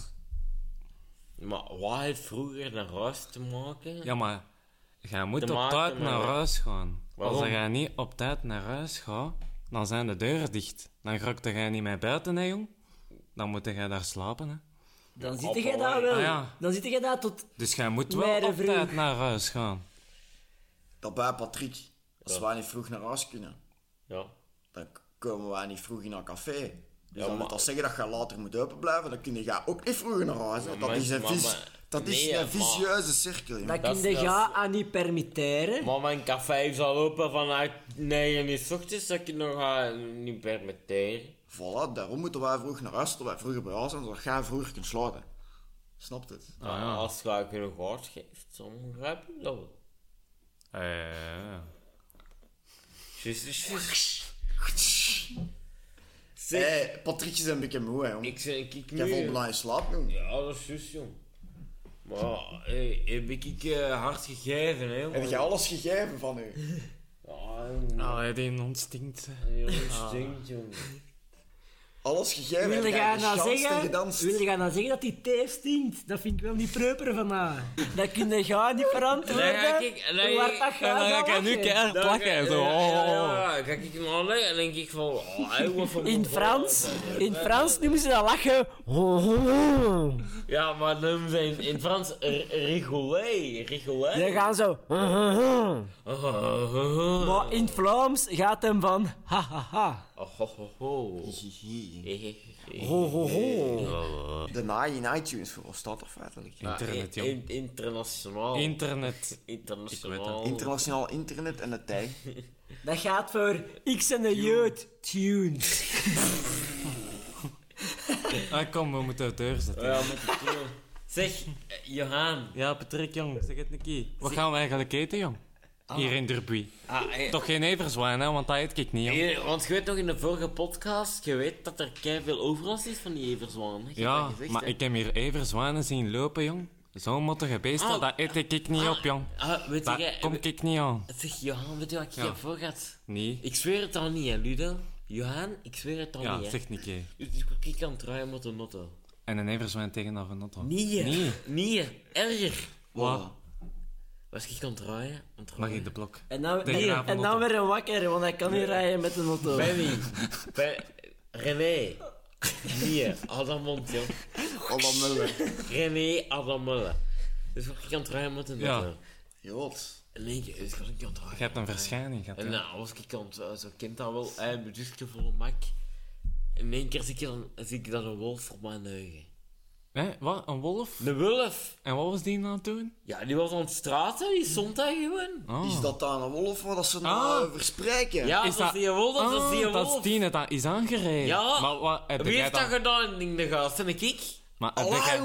Maar wat heeft vroeger naar huis te maken? Ja, maar jij moet Te op tijd naar huis gaan. Waarom? Als jij niet op tijd naar huis gaat, dan zijn de deuren dicht. Dan raakt jij niet meer buiten, hè, jong. Dan moet jij daar slapen, hè. Dan zit je daar wel. Ah, ja. Dan zit je daar tot... Dus jij moet wel op tijd naar huis gaan. Dat bij Patrick. Als Ja. wij niet vroeg naar huis kunnen, Ja. dan komen wij niet vroeg in een café. Dus Ja, dan moet dat zeggen dat je later moet open blijven. Dan kun je ook niet vroeg naar huis. hè. Dat maar- is een, maar- vis, maar- dat is nee, een maar- vicieuze cirkel. jongen. Dat Dat kun is- je dat is- gaan aan niet permitteren. Maar mijn café is al open vanuit 9 uur 's ochtends, dat ik nog uh, niet permitteren. Voilà, daarom moeten wij vroeg naar huis, zodat wij vroeger bij huis zijn, zodat jij vroeger kunt slapen. Snapt het? Ah, Als je nog hard geeft, dan begrijp ik dat wel. Eh. Hé, hey, Patrick is een beetje moe, hè, jongen. Ik zeg, ik Jij valt nu... bijna in slaap, jongen. Ja, dat is juist, jong. Maar, hey, heb ik eh, hard gegeven, hè, Heb je alles gegeven van u? Ja, jong. ah, die ontstinkt. Jongen, stinkt, jong. Alles gegeven? Wil Heb je jij gaan nou zeggen, gedanst? wil je gaan nou zeggen dat die teef stinkt? Dat vind ik wel niet proper van haar. Dat kun je gaan niet verantwoorden. Dan ga ik- dan hard ik- dat En gaat, dan ga ik nu keihard ga- Zo. ja, ja, ja, dan kijk ik naar liggen en denk ik van, oh, In Frans, in Frans noemen ze dat lachen. Ja, maar dan noemen ze in, in Frans rigolé, rigolé. Dan gaan zo. Maar in Vlaams gaat hem van ha ha ha. Oh, ho, ho, ho. Ho ho ho. De naai in iTunes voor ons staat er feitelijk. Internet, in- internationaal. Internet. internationaal. Internationaal internet en de tij. Dat gaat voor X en de Jeugd tunes. Ah, kom, we moeten de deur zetten. Ja, met de keel. Zeg, eh, Johan. Ja, Patrick, jong, zeg het een keer. Wat gaan we eigenlijk eten, jong? Hier in Derby. Ah, eh, Toch geen everzwijn, hè, want dat eet ik niet, eh, want je weet nog in de vorige podcast, je weet dat er veel overlast is van die everzwaan. hè? Ja, gezegd, maar hè? ik heb hier everzwijnen zien lopen, jong. Zo'n mottige beesten, Ah, dat eet ik niet op, jong. Ah, weet Dat je, kom ik niet aan. zeg Johan, weet je wat ik Ja. je voor had? Nee. Ik zweer het al niet, hè, Ludo. Johan, ik zweer het al Ja, niet, hè. zeg niet, keer. Dus ik kan draaien met de notto. En een everzwijn tegen een auto. Nee, Nee. nee, erger. Wat? Was ik kan draaien? Mag ik de blok? En dan, en, een en dan weer een wakker, want hij kan niet rijden met een auto. Benny. Ben- René. Nee, Adam Mond, joh. Alle mullen. René Adam Mulle. Dus ik kan draaien met een Ja. notto. Jot. En één keer, dus ik kan Je draaien. hebt een verschijning gehad, En nou, als ik kan, zo, zo kind dat wel, eh, mijn zusje volle mak. In één keer zie ik, dan, zie ik dat een wolf voor mijn neugen. Hé, wat? Een wolf? Een wolf? En wat was die nou aan het doen? Ja, die was aan het straten, die stond daar gewoon. Oh. Is dat dan een wolf dat ze Ah. nou verspreken? Ja, Is dat is die wolf, dat is die Ah, dat wolf. is die is aangereden. Ja. Maar wat heb Wie heeft dat gedaan in de gast? En ik? Maar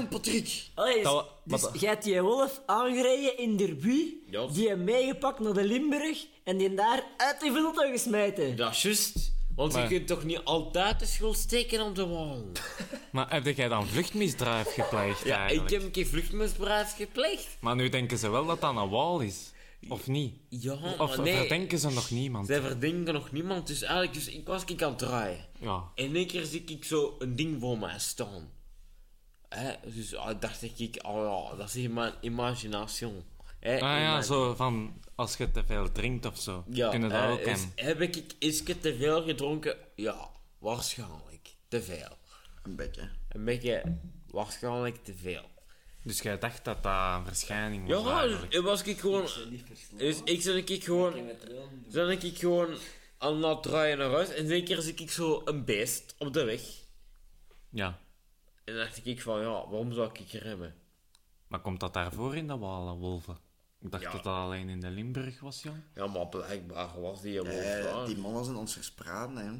Patrick. Allee, Dat- dus wat- jij hebt die wolf aangereden in Derby, Ja. die hem meegepakt naar de Limburg en die daar uit de auto gesmeten. Dat is juist. Want Maar- je kunt toch niet altijd de schuld steken op de wal? Maar heb jij dan vluchtmisdrijf gepleegd Ja, eigenlijk? ik heb een keer vluchtmisbruik gepleegd. Maar nu denken ze wel dat dat een wal is. Of niet? Ja, Of nee. verdenken ze nog niemand? Zij verdenken nog niemand, dus eigenlijk, dus ik was ik aan het draaien. Ja. En in één keer zie ik zo een ding voor mij staan. Hè? Dus ah, dacht ik, oh ja, dat is mijn imaginatie. Hè? Ah ja, zo van als je te veel drinkt of zo. Ja, Kunnen dat eh, ook is, heb ik is ik te veel gedronken? Ja, waarschijnlijk. Te veel. Een beetje. Een beetje, waarschijnlijk te veel. Dus jij dacht dat dat een verschijning was Ja, eigenlijk. dus was ik gewoon. Dus ik zat ik gewoon. Zat ik gewoon aan het draaien naar huis. En zeker zie ik zo een beest op de weg. Ja. En dan dacht ik van ja, waarom zou ik remmen? Maar komt dat daarvoor in de Walen, wolven? Ik dacht Ja. dat dat alleen in de Limburg was, jong. Ja, maar blijkbaar was die Eh, die mannen zijn ons verspraden, hè.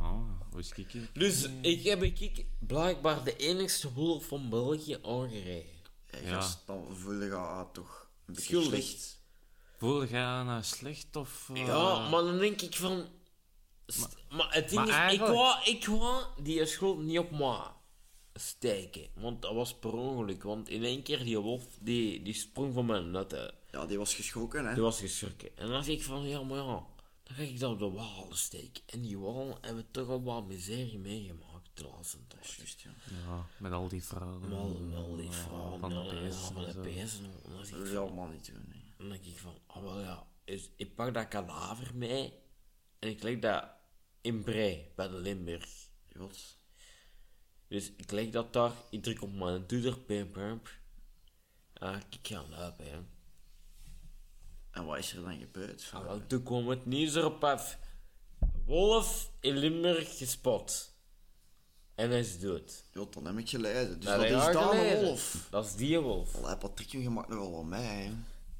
Oh, hoe is ik? Dus ik heb ik blijkbaar de enigste wolf van België aangereden. Ja. gast, dan voel je ah, toch een beetje slecht. Voel jij nou slecht of... eh, Ja, maar dan denk ik van. Maar, het ding maar is, eigenlijk- ik wou, ik wou die schuld niet op mij steken. Want dat was per ongeluk. Want in één keer die wolf, die, die sprong van mijn netten. Ja, die was geschrokken, hè. Die was geschrokken. En dan dacht ik van, ja, maar ja, dan ga ik dat op de wal steken. En die wal hebben toch al wat miserie meegemaakt de laatste tijd. Juist, ja. Ja, met al die vrouwen. Met al, met al die vrouwen, Van de beesten van en de. En Dat wil je allemaal niet doen, hè. dan denk ik van, oh wel ja, dus ik pak dat kadaver mee en ik leg dat in Bree, bij de Limburg. Jot. Dus ik leg dat daar, ik druk op mijn toeter, pim pam. Ah, ik ga lopen, hè. En wat is er dan gebeurd? Ah, wel, toen kwam het nieuws erop af. Wolf in Limburg gespot. En hij is dood. Ja, dan heb ik gelezen. Dus Nou, dat is dan een wolf. Dat is die wolf. Allee, Patrick, je maakt nogal wat mee, hè.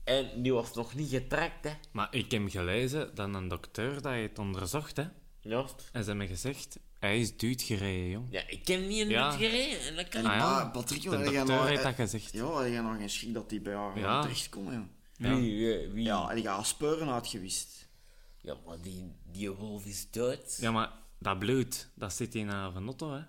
En die was nog niet getrakt, hè. Maar ik heb gelezen dat een dokter dat het onderzocht, hè. Ja, En ze hebben gezegd, hij is duut gereden, jong. ja ik ken niet in Ja. het gereden. En dat kan Ah, niet. ja. Ah, Patrick, De dokter nog... heeft dat eh, gezegd. Ja, die gaan nog geen schrik dat die bij haar Ja. ja. terechtkomen, joh. Wie, wie, wie? Ja, en die gaan speuren uitgewist. Ja, maar die, die wolf is dood. Ja, maar dat bloed, dat zit in een auto, hè.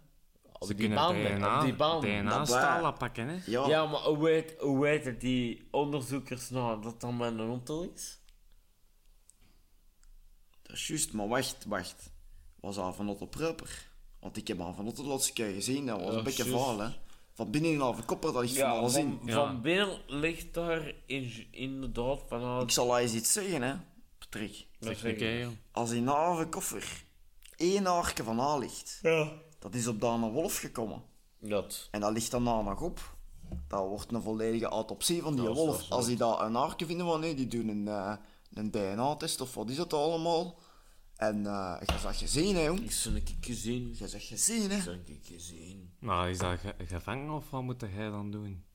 op Ze die kunnen banden, DNA, op die banden. DNA Dat stalen pakken, hè. Ja, Ja, maar hoe weet, hoe weet het die onderzoekers nou dat dat mijn auto is? Dat is juist. Maar wacht, wacht. Was dat van Otto Prupper? Want ik heb haar van Otto de laatste keer gezien. Dat was Ja, een beetje vaal, hè. Van binnen in haar kopper, dat is van alles in. van, Ja. van binnen ligt daar in, inderdaad van Ik zal haar eens iets zeggen, hè. Patrick. Zeg ik, hè, jong. Als in haar koffer één haarke van haar ligt, Ja. dat is op Dana Wolf gekomen. Dat. En dat ligt dan daar nog op. Dat wordt een volledige autopsie van die Dat wolf. Als die daar een haarke vinden van nee, die doen een, eh, een DNA-test of wat is dat allemaal. En eh je zag gezien, hè, jong. Ik zou een keer gezien. Je zag gezien, hè. Ik zou een keer gezien. Maar is dat ge- gevangen of wat moet jij dan doen?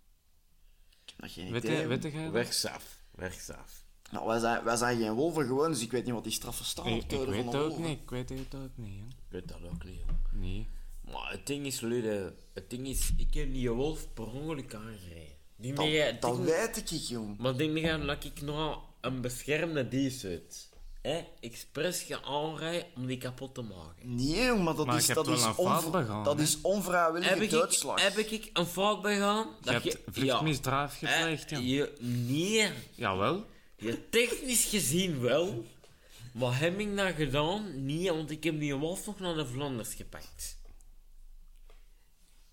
Ik heb nog geen Weet idee, je, jong. weet jij dat? Wegsaf. Wegsaf. Nou, wij zijn, wij zijn geen wolven gewoon, dus ik weet niet wat die straffen staan Ik, weet het ook niet, ik weet het ook niet, hè. Ik weet dat ook niet. Nee. Maar het ding is, Lude, het ding is, ik heb die wolf per ongeluk aangereden. Die Dat, dat ding- weet ik, jong. Maar denk je dat ik nog een beschermde dies uit? Hè? Expres ga aanrijden om die kapot te maken. Nee, maar dat Maar is, dat is, wel een fout onvri- begaan, dat hè? is onvrijwillige Heb ik, doodslag. heb ik een fout begaan? Je hebt vluchtmisdrijf Ja. gepleegd, Eh, ja. je, nee, Jawel. je technisch gezien wel. Maar heb ik dat gedaan? Nee, want ik heb die wolf nog naar de Vlaanders gepakt.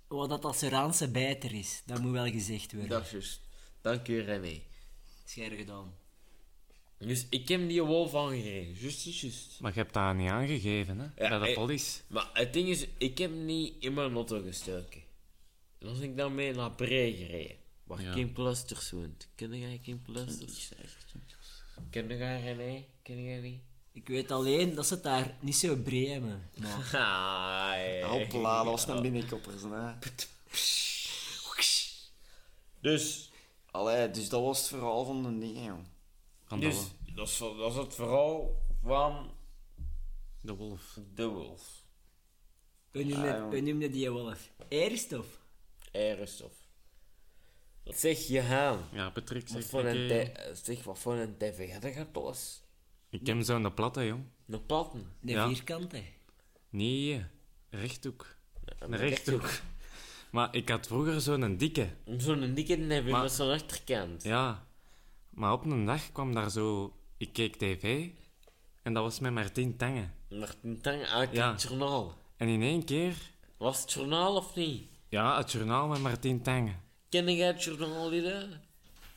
Wat dat Assuraanse bijter is, dat moet wel gezegd worden. Dat is juist. Dank u, René. Scher gedaan. Dus ik heb die wolf aangereden. Juist, juist, juist. Maar je hebt dat niet aangegeven, hè? Ja, bij de eh, politie. Maar het ding is, ik heb niet in mijn auto gestoken. En als ik dan mee naar Bree gereden, waar Ja. Kim Plusters woont. Ken jij Kim Plusters? Ken jij René? Ken jij die? Ik weet alleen dat ze het daar niet zo breed hebben. Maar Ah, ja. Hoppla, dat was een binnenkoppers, hè. Dus, Allee, dus dat was het verhaal van de ding, jong. Dus dat, is, dat is het verhaal van de wolf. de wolf. hoe noemde, hoe noemde die wolf? Eerstof? Eirenstof. Wat zeg je, Haan? Ja, Patrick, Wat zeg, voor ik, een, eh, zeg, wat voor een tv had je pas? ik heb zo'n platte, jong. Een platten. De Ja. vierkante. Nee, rechthoek. Een Een rechthoek. Maar ik had vroeger zo'n dikke. Zo'n dikke hebben Maar- met zo'n achterkant. Ja. Maar op een dag kwam daar zo... Ik keek tv. En dat was met Martien Tange. Martin Tang uit Ja. het journaal. En in één keer... Was het journaal of niet? Ja, het journaal met Martien Tange. Ken jij het journaal, Lida?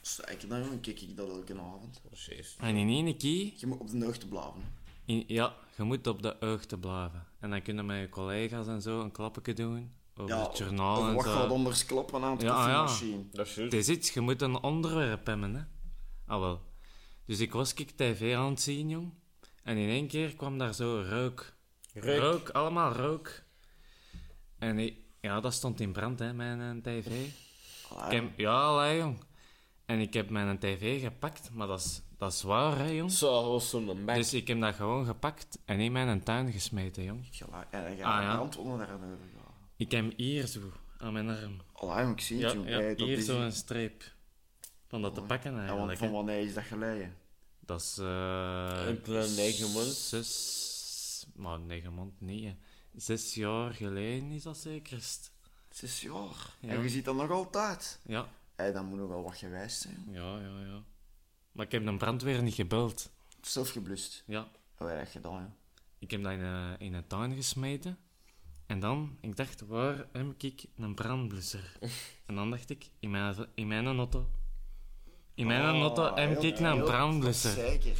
Zeker, dan kijk ik dat elke avond. Precies. En in één keer... Je moet op de hoogte blijven. in- ja, je moet op de hoogte blijven. En dan kunnen met je collega's en zo een klappetje doen. Over Ja, het journaal en wat zo. gaat anders kloppen aan het Ja, ja. koffiemachine. Dat is Het is iets, je moet een onderwerp hebben, hè. Ah, wel. Dus ik was ik tv aan het zien, jong. En in één keer kwam daar zo rook. Reuk. allemaal rook. En ik, ja, dat stond in brand, hè, mijn tv. Ik heb, ja, allee, jong. En ik heb mijn tv gepakt, maar dat is, dat is waar, hè, jong. Zo was zo'n bek. Dus ik heb dat gewoon gepakt en in mijn tuin gesmeten, jong. Ja, en dan Ah, ga je ja. brand onder gaan. Ik heb hier zo, aan mijn arm. Allee, ik zie het, Ja, jong. ja Hey, dat hier is- zo een streep. Van dat te pakken, eigenlijk. van hè. wanneer is dat geleden? Dat is... eh Een klein negen maand. Zes... Maar negen maand, nee. hè. Zes jaar geleden is dat zekerst. Zes jaar. Ja. En je ziet dat nog altijd. Ja, Hé, dat moet nog wel wat geweest zijn. ja, ja, ja. Maar ik heb de brandweer niet gebeld. Zelf geblust. Ja. Hoe heb je dat gedaan, ja? Ik heb dat in, eh, in een tuin gesmeten. En dan, ik dacht, waar heb ik een brandblusser? en dan dacht ik, in mijn, in mijn auto. In mijn Oh, auto heb ik een brandblusser. Zeker.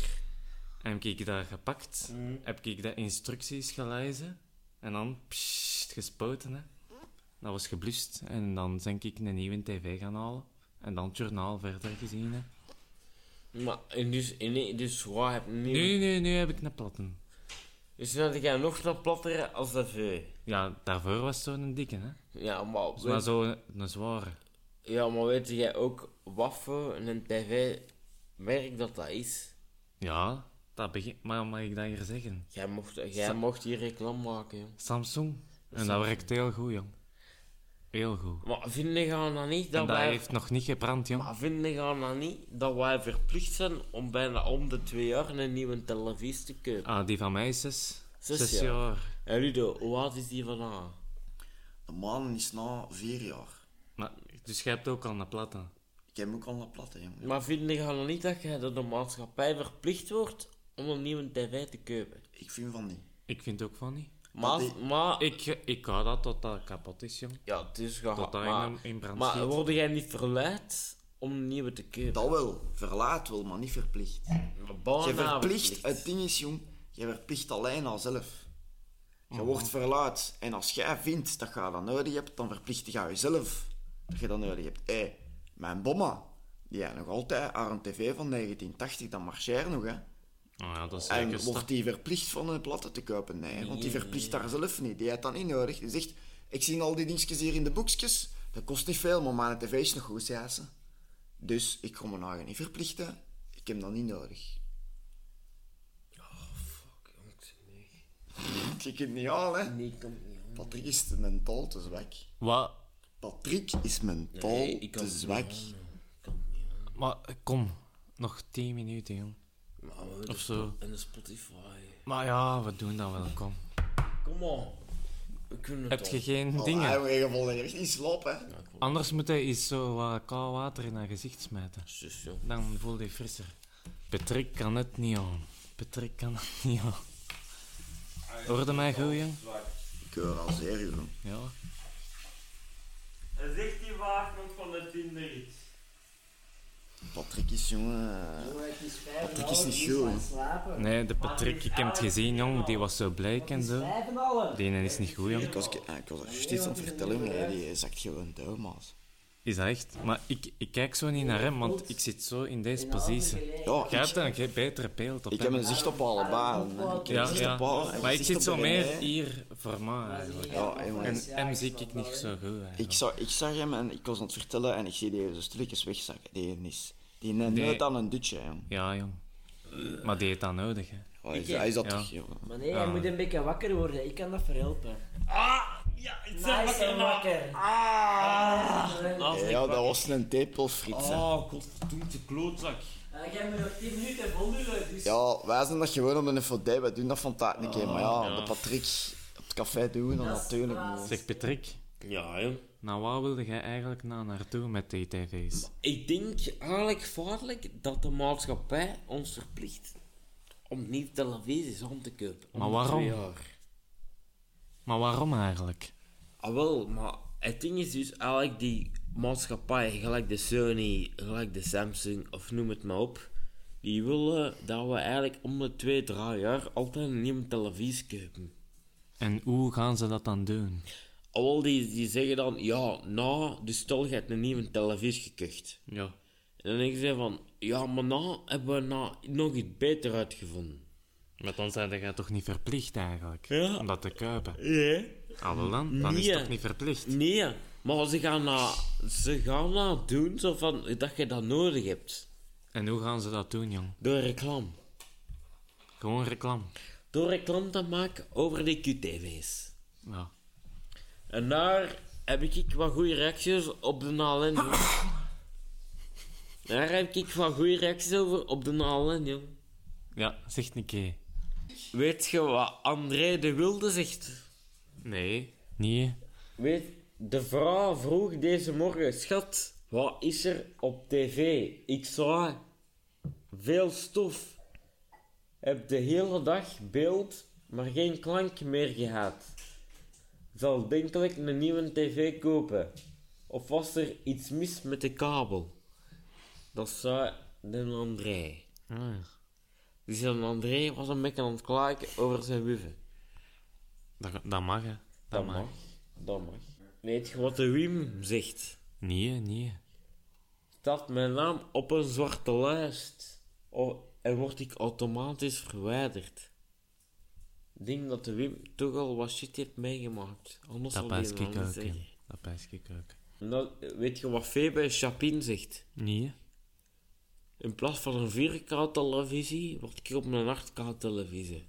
En heb ik dat gepakt, heb ik de instructies gelezen en dan pssst, gespoten. Hè. Dat was geblust. En dan denk ik een nieuwe tv gaan halen. En dan het journaal verder gezien. Hè. Maar, en dus, en dus wat heb je nu? Nu, nu, nu heb ik een platten. Dus dan had jij nog een plattere als V. Ja, daarvoor was het zo'n dikke, hè. Ja, maar, Maar weet, zo een zware. ja, maar weet jij ook wat voor een tv-merk dat dat is? Ja, dat begint... Maar mag ik dat hier zeggen? Jij mocht, jij mocht hier reclame maken, joh. Samsung. En dat werkt heel goed, jong. Heel goed. Maar vinden gaan dan niet dat En dat wij... heeft nog niet gebrand, jong. Maar vinden gaan dan niet dat wij verplicht zijn om bijna om de twee jaar een nieuwe televisie te kopen? Ah, die van mij is zes. Zes Zes jaar. jaar. En Ludo, hoe oud is die vandaag? De man is na vier jaar. Maar, dus jij hebt ook al een platte. Ik heb ook al een platte, jongen. Maar vinden gaan dan niet dat jij door de maatschappij verplicht wordt om een nieuwe tv te kopen? Ik vind van niet. Ik vind ook van niet. Maar, die- maar Ik, ik hou dat tot dat kapot is, jong. ja, het is gehad. Tot dat maar, in, in brand maar schiet. word jij niet verleid om een nieuwe te kopen? Dat wel. Verlaat wel, maar niet verplicht. Je verplicht, verplicht. het ding is, jong, je verplicht alleen al zelf. Je wordt verlaat. En als jij vindt dat je dat nodig hebt, dan verplicht je jezelf dat je dat nodig hebt. Hé, mijn bomma, die heeft nog altijd haar een tv van 1980, dat marcheert nog, hè. Oh ja, dat is En wordt die verplicht van een platte te kopen? Nee, want die verplicht daar zelf niet. Die heeft dat niet nodig. Die zegt, ik zie al die dingetjes hier in de boekjes, dat kost niet veel, maar mijn tv is nog goed, zei ze. Dus ik kom me nou niet verplichten. Ik heb dat niet nodig. Ik het niet aan, hè. Nee, ik kan het niet aan. Patrick is mentaal te zwak. Wat? Patrick is mentaal Nee, ik kan te zwak. niet kan niet aan. Maar kom, nog 10 minuten, jong. Maar Of zo. En de Spotify. Maar ja, we doen dat wel, kom. Kom on. We kunnen het Heb toch. je geen Oh, dingen? hij wil echt niet slapen, hè. Anders moet hij eens zo wat koud water in haar gezicht smijten. Joh. Dan voelt hij frisser. Patrick kan het niet aan. Patrick kan het niet aan. Hoorde mij goed, jong? Ik hoor al zeer goed. Ja. En zegt die nog van de Tinder iets? Patrick is, jongen... Jongen, het is vijf Patrick is niet goed. Nee, de Patrick, ik heb het gezien, jong. Die was zo blij en zo. Die ene is niet goed, jong. Ik was, ik was juist iets aan het vertellen, maar die zakt gewoon dood, maat. Is dat echt? Maar ik, ik kijk zo niet naar hem, want ik zit zo in deze positie. Ja, Jij ik, hebt een betere beeld op ik hem. heb een zicht op allebei. hè. Ik heb Ja, een zicht ja. op alle- en Maar ik zicht zit op zo meer hier voor mij eigenlijk. Ja. En hem zie ik niet zo goed eigenlijk. Ik zag, ik zag hem en ik was aan het vertellen en ik zie die zo stilletjes wegzakken. Die is... Die neemt nooit aan een dutje, jong. Ja, jong. Maar die heeft dat nodig, hè. Oh, hij, is- hij is dat Ja. toch, jongen. Maar nee, hij moet een beetje wakker worden. Ik kan dat verhelpen. Ah! Ja, ik zeg Nice wakker. Ah! Ik Ja, dat was een tepelfriet. Oh, godverdoemde klootzak. Uh, jij moet nog 10 minuten voldoen, dus... Ja, wij zijn dat gewoon op een FOD, wij doen dat van tijd een keer. Maar ja, Ja. de Patrick op het café doen, dan natuurlijk niet. Zeg Patrick, Ja, joh. nou waar wilde jij eigenlijk naar naartoe met die tv's? Ik denk eigenlijk vaarlijk dat de maatschappij ons verplicht om niet televisies aan te kopen. Om Maar waarom? twee jaar. Maar waarom eigenlijk? Ah, wel, maar het ding is dus eigenlijk die maatschappij, gelijk de Sony, gelijk de Samsung, of noem het maar op, die willen dat we eigenlijk om de twee, drie jaar altijd een nieuwe televisie kopen. En hoe gaan ze dat dan doen? Al die, die zeggen dan, ja, nou, dus stel je hebt een nieuwe televisie gekocht. Ja. En dan denken ze van, ja, maar nou hebben we nou nog iets beter uitgevonden. Maar dan zijn jij toch niet verplicht eigenlijk? Ja. Om dat te kopen? Nee. Ah, dan? Dan is het toch niet verplicht? Nee, maar ze gaan nou, ze gaan doen zo van, dat je dat nodig hebt. En hoe gaan ze dat doen, jong? Door reclame. Gewoon reclame. Door reclame te maken over die QTV's. Ja. En daar heb ik wat goede reacties op de jong. Daar heb ik wat goede reacties over op de ALN, jong. Ja, zeg een keer. Weet je wat André de Wilde zegt? Nee. Niet? Weet, de vrouw vroeg deze morgen, schat, wat is er op tv? Ik zou veel stof. Heb de hele dag beeld, maar geen klank meer gehad. Zal denkelijk een nieuwe tv kopen. Of was er iets mis met de kabel? Dat zei de André. Ah, Dus de André was een beetje aan het klagen over zijn wuffen. dat, dat mag, hè. Dat, Dat mag. mag. Dat mag. Weet je wat de Wim zegt? Nee, nee. Staat mijn naam op een zwarte lijst. Oh, en word ik automatisch verwijderd. Ik denk dat de Wim toch al wat shit heeft meegemaakt. Anders Dat zal hij niet zeggen. Dat pijs ik ook. Dan, weet je wat Febe Chapin zegt? Nee. In plaats van een 4K televisie, word ik op een 8K televisie.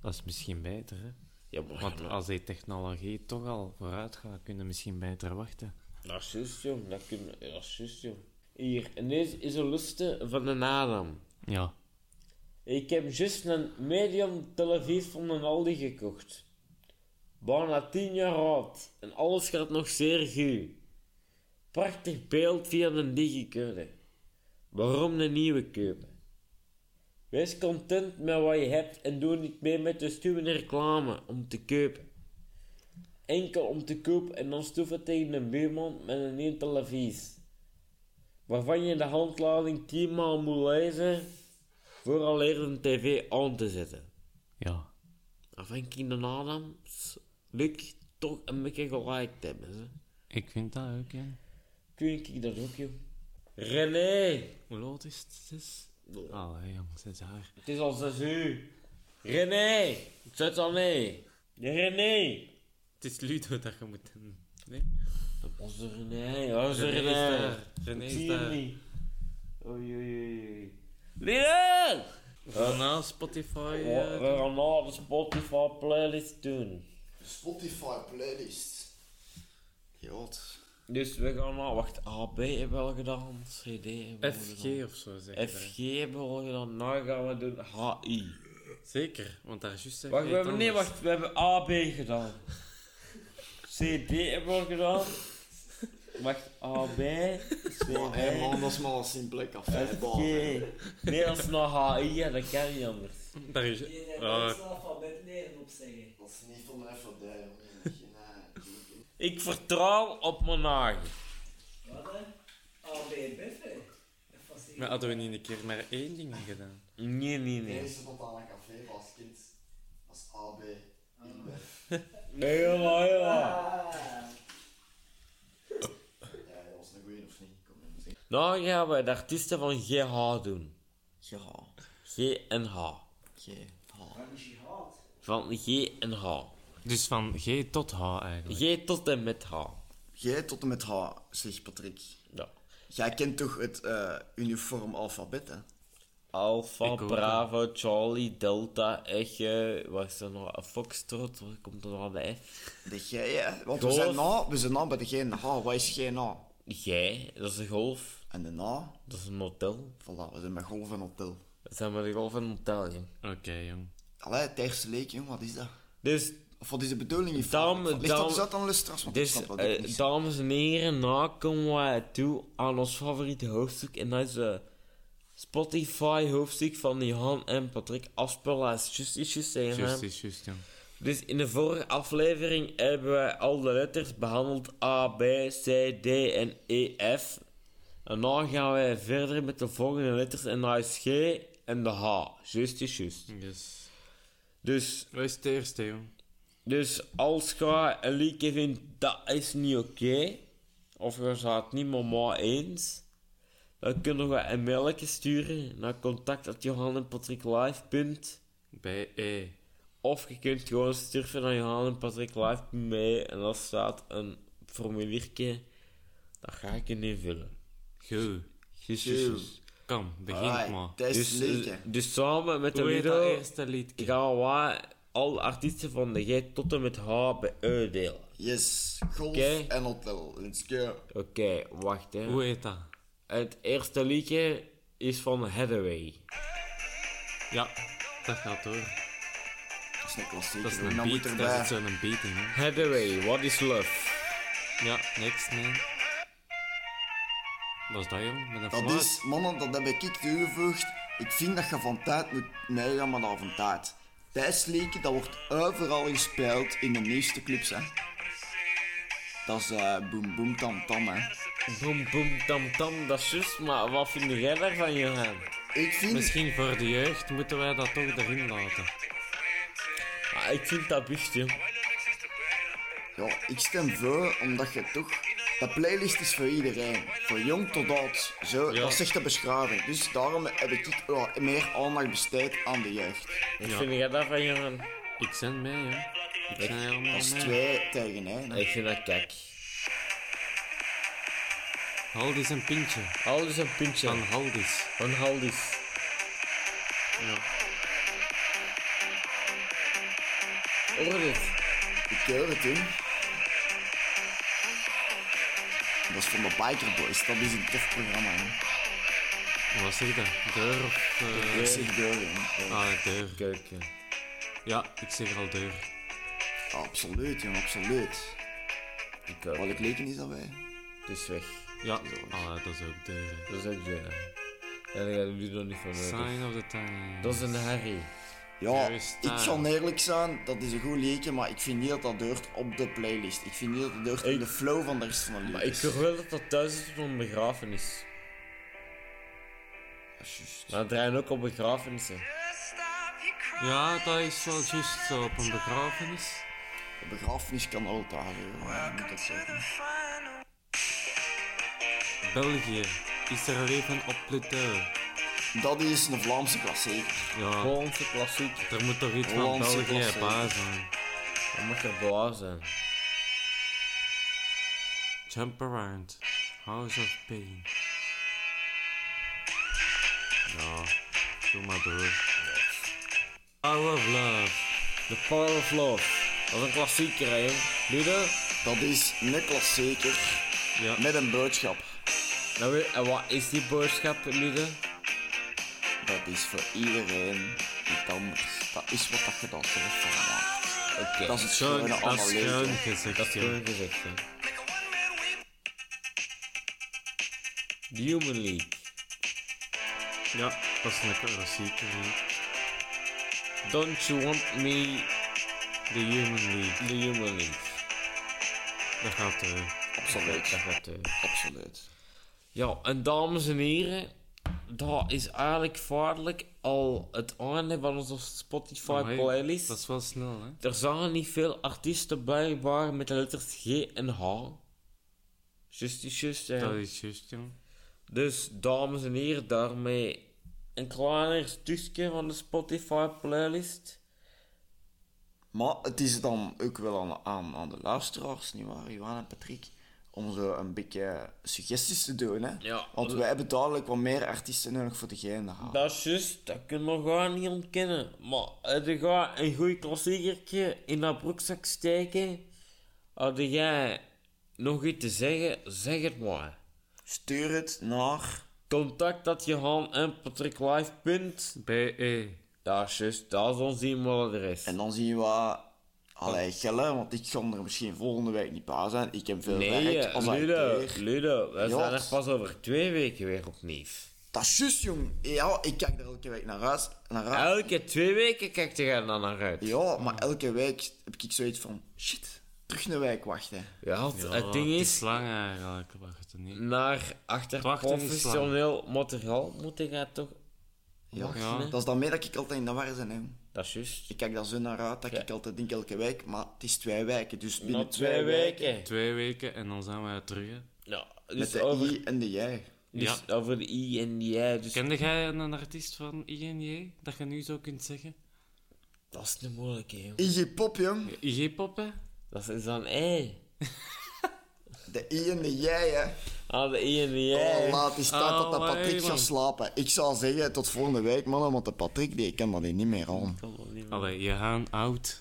Dat is misschien beter, hè? Ja, maar Want maar- als die technologie toch al vooruit gaat, kunnen we misschien beter wachten. Dat is juist, jong. Dat, kun, dat is juist, jong. Hier, en deze is een luste van een Adam. Ja. Ik heb juist een medium televisie van een Aldi gekocht. Bijna 10 jaar oud. En alles gaat nog zeer goed. Prachtig beeld via een digicode. Waarom een nieuwe kopen? Wees content met wat je hebt en doe niet mee met de stuwen reclame om te kopen. Enkel om te kopen en dan stoeven tegen een buurman met een nieuwe televisie. Waarvan je de handleiding 10 maal moet lezen vooraleer een tv aan te zetten. Ja. Dan vind ik de Adams leuk toch een beetje gelijk te hebben. Hè. Ik vind dat ook, ja. Kun ik dat ook, joh? René! Hoe oud is het? Zes? Allee, jong, zes jaar. Het is al 6 uur. René! Zet al nee. René! Het is Ludo dat je moet doen. Nee? Dat was de René. Was de René is René. daar. René Ik is daar. niet. Oei, oei, oei. Lina! Daarna Spotify. We eh, we gaan naar de Spotify playlist doen. Spotify playlist. Jot. Dus we gaan naar... Wacht, AB hebben we al gedaan. CD hebben we al FG gedaan. of zo zeg FG hebben we al gedaan. Nou gaan we doen HI. Zeker, want daar is juist Wacht, we hebben, nee, wacht, we hebben AB gedaan. CD hebben we al gedaan. Wacht, AB, Maar CD, man, dat is maar een simpele café. FG. Nee, dat is nog HI, ja, dat kan niet anders. Daar is... Je hebt Ah, het alfabet leren opzeggen. Dat is niet van jongen. Ik vertrouw op mijn eigen. Wat hè? ABBF hè? Even zien. maar hadden we niet een keer maar één ding gedaan? Nee, nee, nee. Deze spontane café was kind. Is AB. Helemaal, helemaal. Ah. Ja, dat was een goeie of niet? Kom. Nou gaan we de artiesten van GH doen. Ja. G en H. G. H. Van G en H. Dus van G tot H eigenlijk. G tot en met H. G tot en met H, zegt Patrick. Ja. Jij kent toch het eh, uniform alfabet, hè? Alpha, Ik ook, Bravo, Charlie, Delta, Echo, wat is er nog? Een Foxtrot, wat komt er nog bij F? De G, hè? Want we zijn na, we zijn na bij de G en de H. Wat is G en H? G, dat is een golf, En de na? dat is een hotel. Voilà, we zijn bij golf en hotel. Dat zijn we de golf en hotel, jong. Oké, jong. Allee, het eerste leek, jong, wat is dat? Dus, Of wat is de bedoeling hiervan? Ligt dat dus uit aan lustra's? Dus eh, dames en heren, nou komen wij toe aan ons favoriete hoofdstuk. En dat is de Spotify hoofdstuk van Johan en Patrick Asperlaas. Just, just, just zeggen, Juist, hè. is juist, jong. Dus in de vorige aflevering hebben we al de letters behandeld A, B, C, D en E, F. En nu gaan wij verder met de volgende letters en dat is G en de H. Juist. Yes. Dus, Wat is het eerste? Dus als je een liedje vindt dat is niet oké, of je zou het niet met mij eens, dan kunnen we een mailje sturen naar contact.johanenpatricklive.nl Bij E. Of je kunt gewoon surfen naar Johan en Patrick Live mee en daar staat een formuliertje. Dat ga ik in invullen. Goed. Just. Kom, begin Alright, maar. het Dus, dus samen met de dat video eerste liedje? gaan we alle artiesten van de G tot en met H bij E delen. Yes, golf en hotel. Let's go. Oké, wacht hè. Hoe heet dat? Het eerste liedje is van Hathaway. Ja, dat gaat door. Dat is een klassieker. Dat is een Dan moet beat, erbij. daar zit zo'n beat in, hè. Hathaway, What is Love? Ja, next, man. Wat is dat, jong? Met een Dat is, mannen, dat heb ik toegevoegd. Ik vind dat je van tijd moet meegaan met dat van tijd. Tijdslieken, dat wordt overal gespeeld in de meeste clubs, hè. Dat is eh boom boom tam tam, hè. Boom, boom, tam, tam, dat is juist, maar wat vind jij daarvan, Johan? Ik vind... Misschien voor de jeugd moeten wij dat toch erin laten. Ah, ik vind dat best, joh. Ja, ik stem voor omdat je toch... De playlist is voor iedereen. Voor jong tot oud. Zo, Ja. dat zegt de beschrijving. Dus daarom heb ik ja, meer aandacht besteed aan de jeugd. Wat vind jij daarvan, jongen? Ik zend mee, hè. Ik zijn helemaal Dat is mee. twee tegen één. hè. Ik vind dat kijk. Haldis een pintje. Haldis een puntje. Van Haldis. Van Haldis. Ja. Hoor dit? Ik hoor het, hè. Dat is van de Biker Boys. Dat is een tof programma, hè. Wat zeg je dat? Deur of... eh, Ik zeg deur, hè. Ah, deur. Keuken. Ja, ik zeg al deur. Ja, absoluut, jong, absoluut. Ik ook. Wat ik leken is dat wij. Het is weg. Ja, ah, dat is ook deur. hè. Dat is ook weer. Ja, daar gaat nu nog niet van nodig. Sign of the time. Dat is een Harry. Ja, ik ah. zal eerlijk zijn, dat is een goed liedje, maar ik vind niet dat dat deurt op de playlist. Ik vind niet dat dat deurt in de flow van de rest van de liedjes. Maar ik hoor wel dat dat thuis is op een begrafenis. Dat is juist. Maar draaien ook op begrafenissen. Ja, dat is wel juist zo op een begrafenis. De begrafenis kan altijd horen, ik moet dat zeggen. België. Is er leven op Pluto? Dat is een Vlaamse klassieker. Ja, Hollandse klassiek. er moet toch iets van België klassieker. bij zijn. Dat mag er blazen. Jump around. House of Pain. Ja, doe maar door. Power of Love. The Power of Love. Dat is een klassieker, hè. Ludo? Dat is een klassieker Ja, met een boodschap. Nou, en wat is die boodschap, Ludo? Dat is voor iedereen iets anders. Dat is wat dat je dat zelf van maakt. Oké. Dat is het schoon, schone dat is schoon gezegd, Dat is ja. gewoon gezegd, hè. The Human League. Ja, dat is een klassieker. Don't you want me The Human League. the Human League? Dat gaat er. Absoluut. Dat gaat, eh, Absoluut. Ja, en dames en heren, dat is eigenlijk vaarlijk al het einde van onze Spotify Amai, playlist. Dat is wel snel, hè? Er zijn niet veel artiesten bij waren met de letters G en H. Just is just, hè. Dat is juist. Dus, dames en heren, daarmee een kleiner stukje van de Spotify playlist. Maar het is dan ook wel aan, aan, aan de luisteraars, nietwaar, Johan en Patrick, om zo een beetje suggesties te doen, hè. Ja. Want wij hebben duidelijk wat meer artiesten nodig voor de G Dat is juist, dat kunnen we gewoon niet ontkennen. Maar had je gewoon een goed klassiekertje in dat broekzak steken? Had jij nog iets te zeggen? Zeg het maar. Stuur het naar... Contact dat Johan en Patrick Live. punt. B.E. Dat is juist, dat is ons e-mailadres. En dan zien we... Allee, Gelle, want ik kan er misschien volgende week niet bij zijn. Ik heb veel Nee, werk als Ludo, acteur. Ludo, wij Ja. zijn er pas over twee weken weer opnieuw. Dat is juist, jong. Ja, ik kijk er elke week naar huis. Naar uit. Elke twee weken kijkt je dan naar uit. Ja, maar elke week heb ik zoiets van... Shit, terug een week wachten. Ja, het, Ja, het ding het is, lang eigenlijk, wacht het niet. naar achter Wachten is professioneel materiaal moet je toch Ja, Ja. dat is dan mee dat ik altijd in de war ben, hè. Dat is juist. Ik kijk daar zo naar uit dat Ja. ik altijd denk elke week, maar het is twee weken, dus binnen twee weken. Twee weken en dan zijn we terug. hè. Ja, Met dus de over, I en de J. dus over de I en die I. Dus Kende jij een artiest van INJ dat je nu zo kunt zeggen? dat is de moeilijke, joh. Iggy Pop, jong. IG-pop, hè? Dat is dan I. De I en de J, hè. Ah, de I en de I. Oh, laat is tijd dat de Patrick gaat slapen. Ik zou zeggen, tot volgende week, mannen, want de Patrick, die kan dat hier niet meer aan. Allee, gaat oud.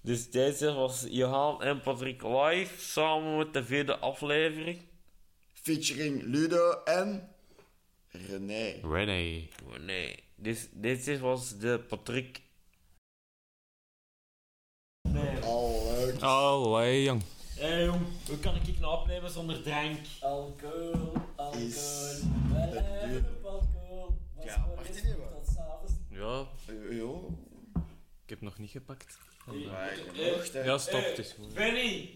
Dus deze was Johan en Patrick live, samen met de vierde aflevering. Featuring Ludo en... René. Oh, nee, dus dit was de Patrick. Al leuk. Allee, jong. Hé hey, jong, hoe kan ik nou opnemen zonder drank? Alcohol, alcohol. Is het duur? op alcohol. Was Ja, voor wacht is even. tot s'avonds. Ja, Jo. ik heb nog niet gepakt. Ja, Ja, stop, het is goed. Benny!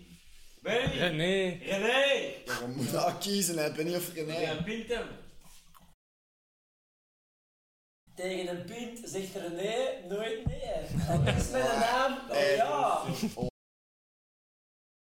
Benny! Ja, nee. René! je moet nou kiezen, hè. Ben niet of René. Ja, pint hem. Tegen een pint zegt René nooit nee. Dat is mijn naam. Oh ja.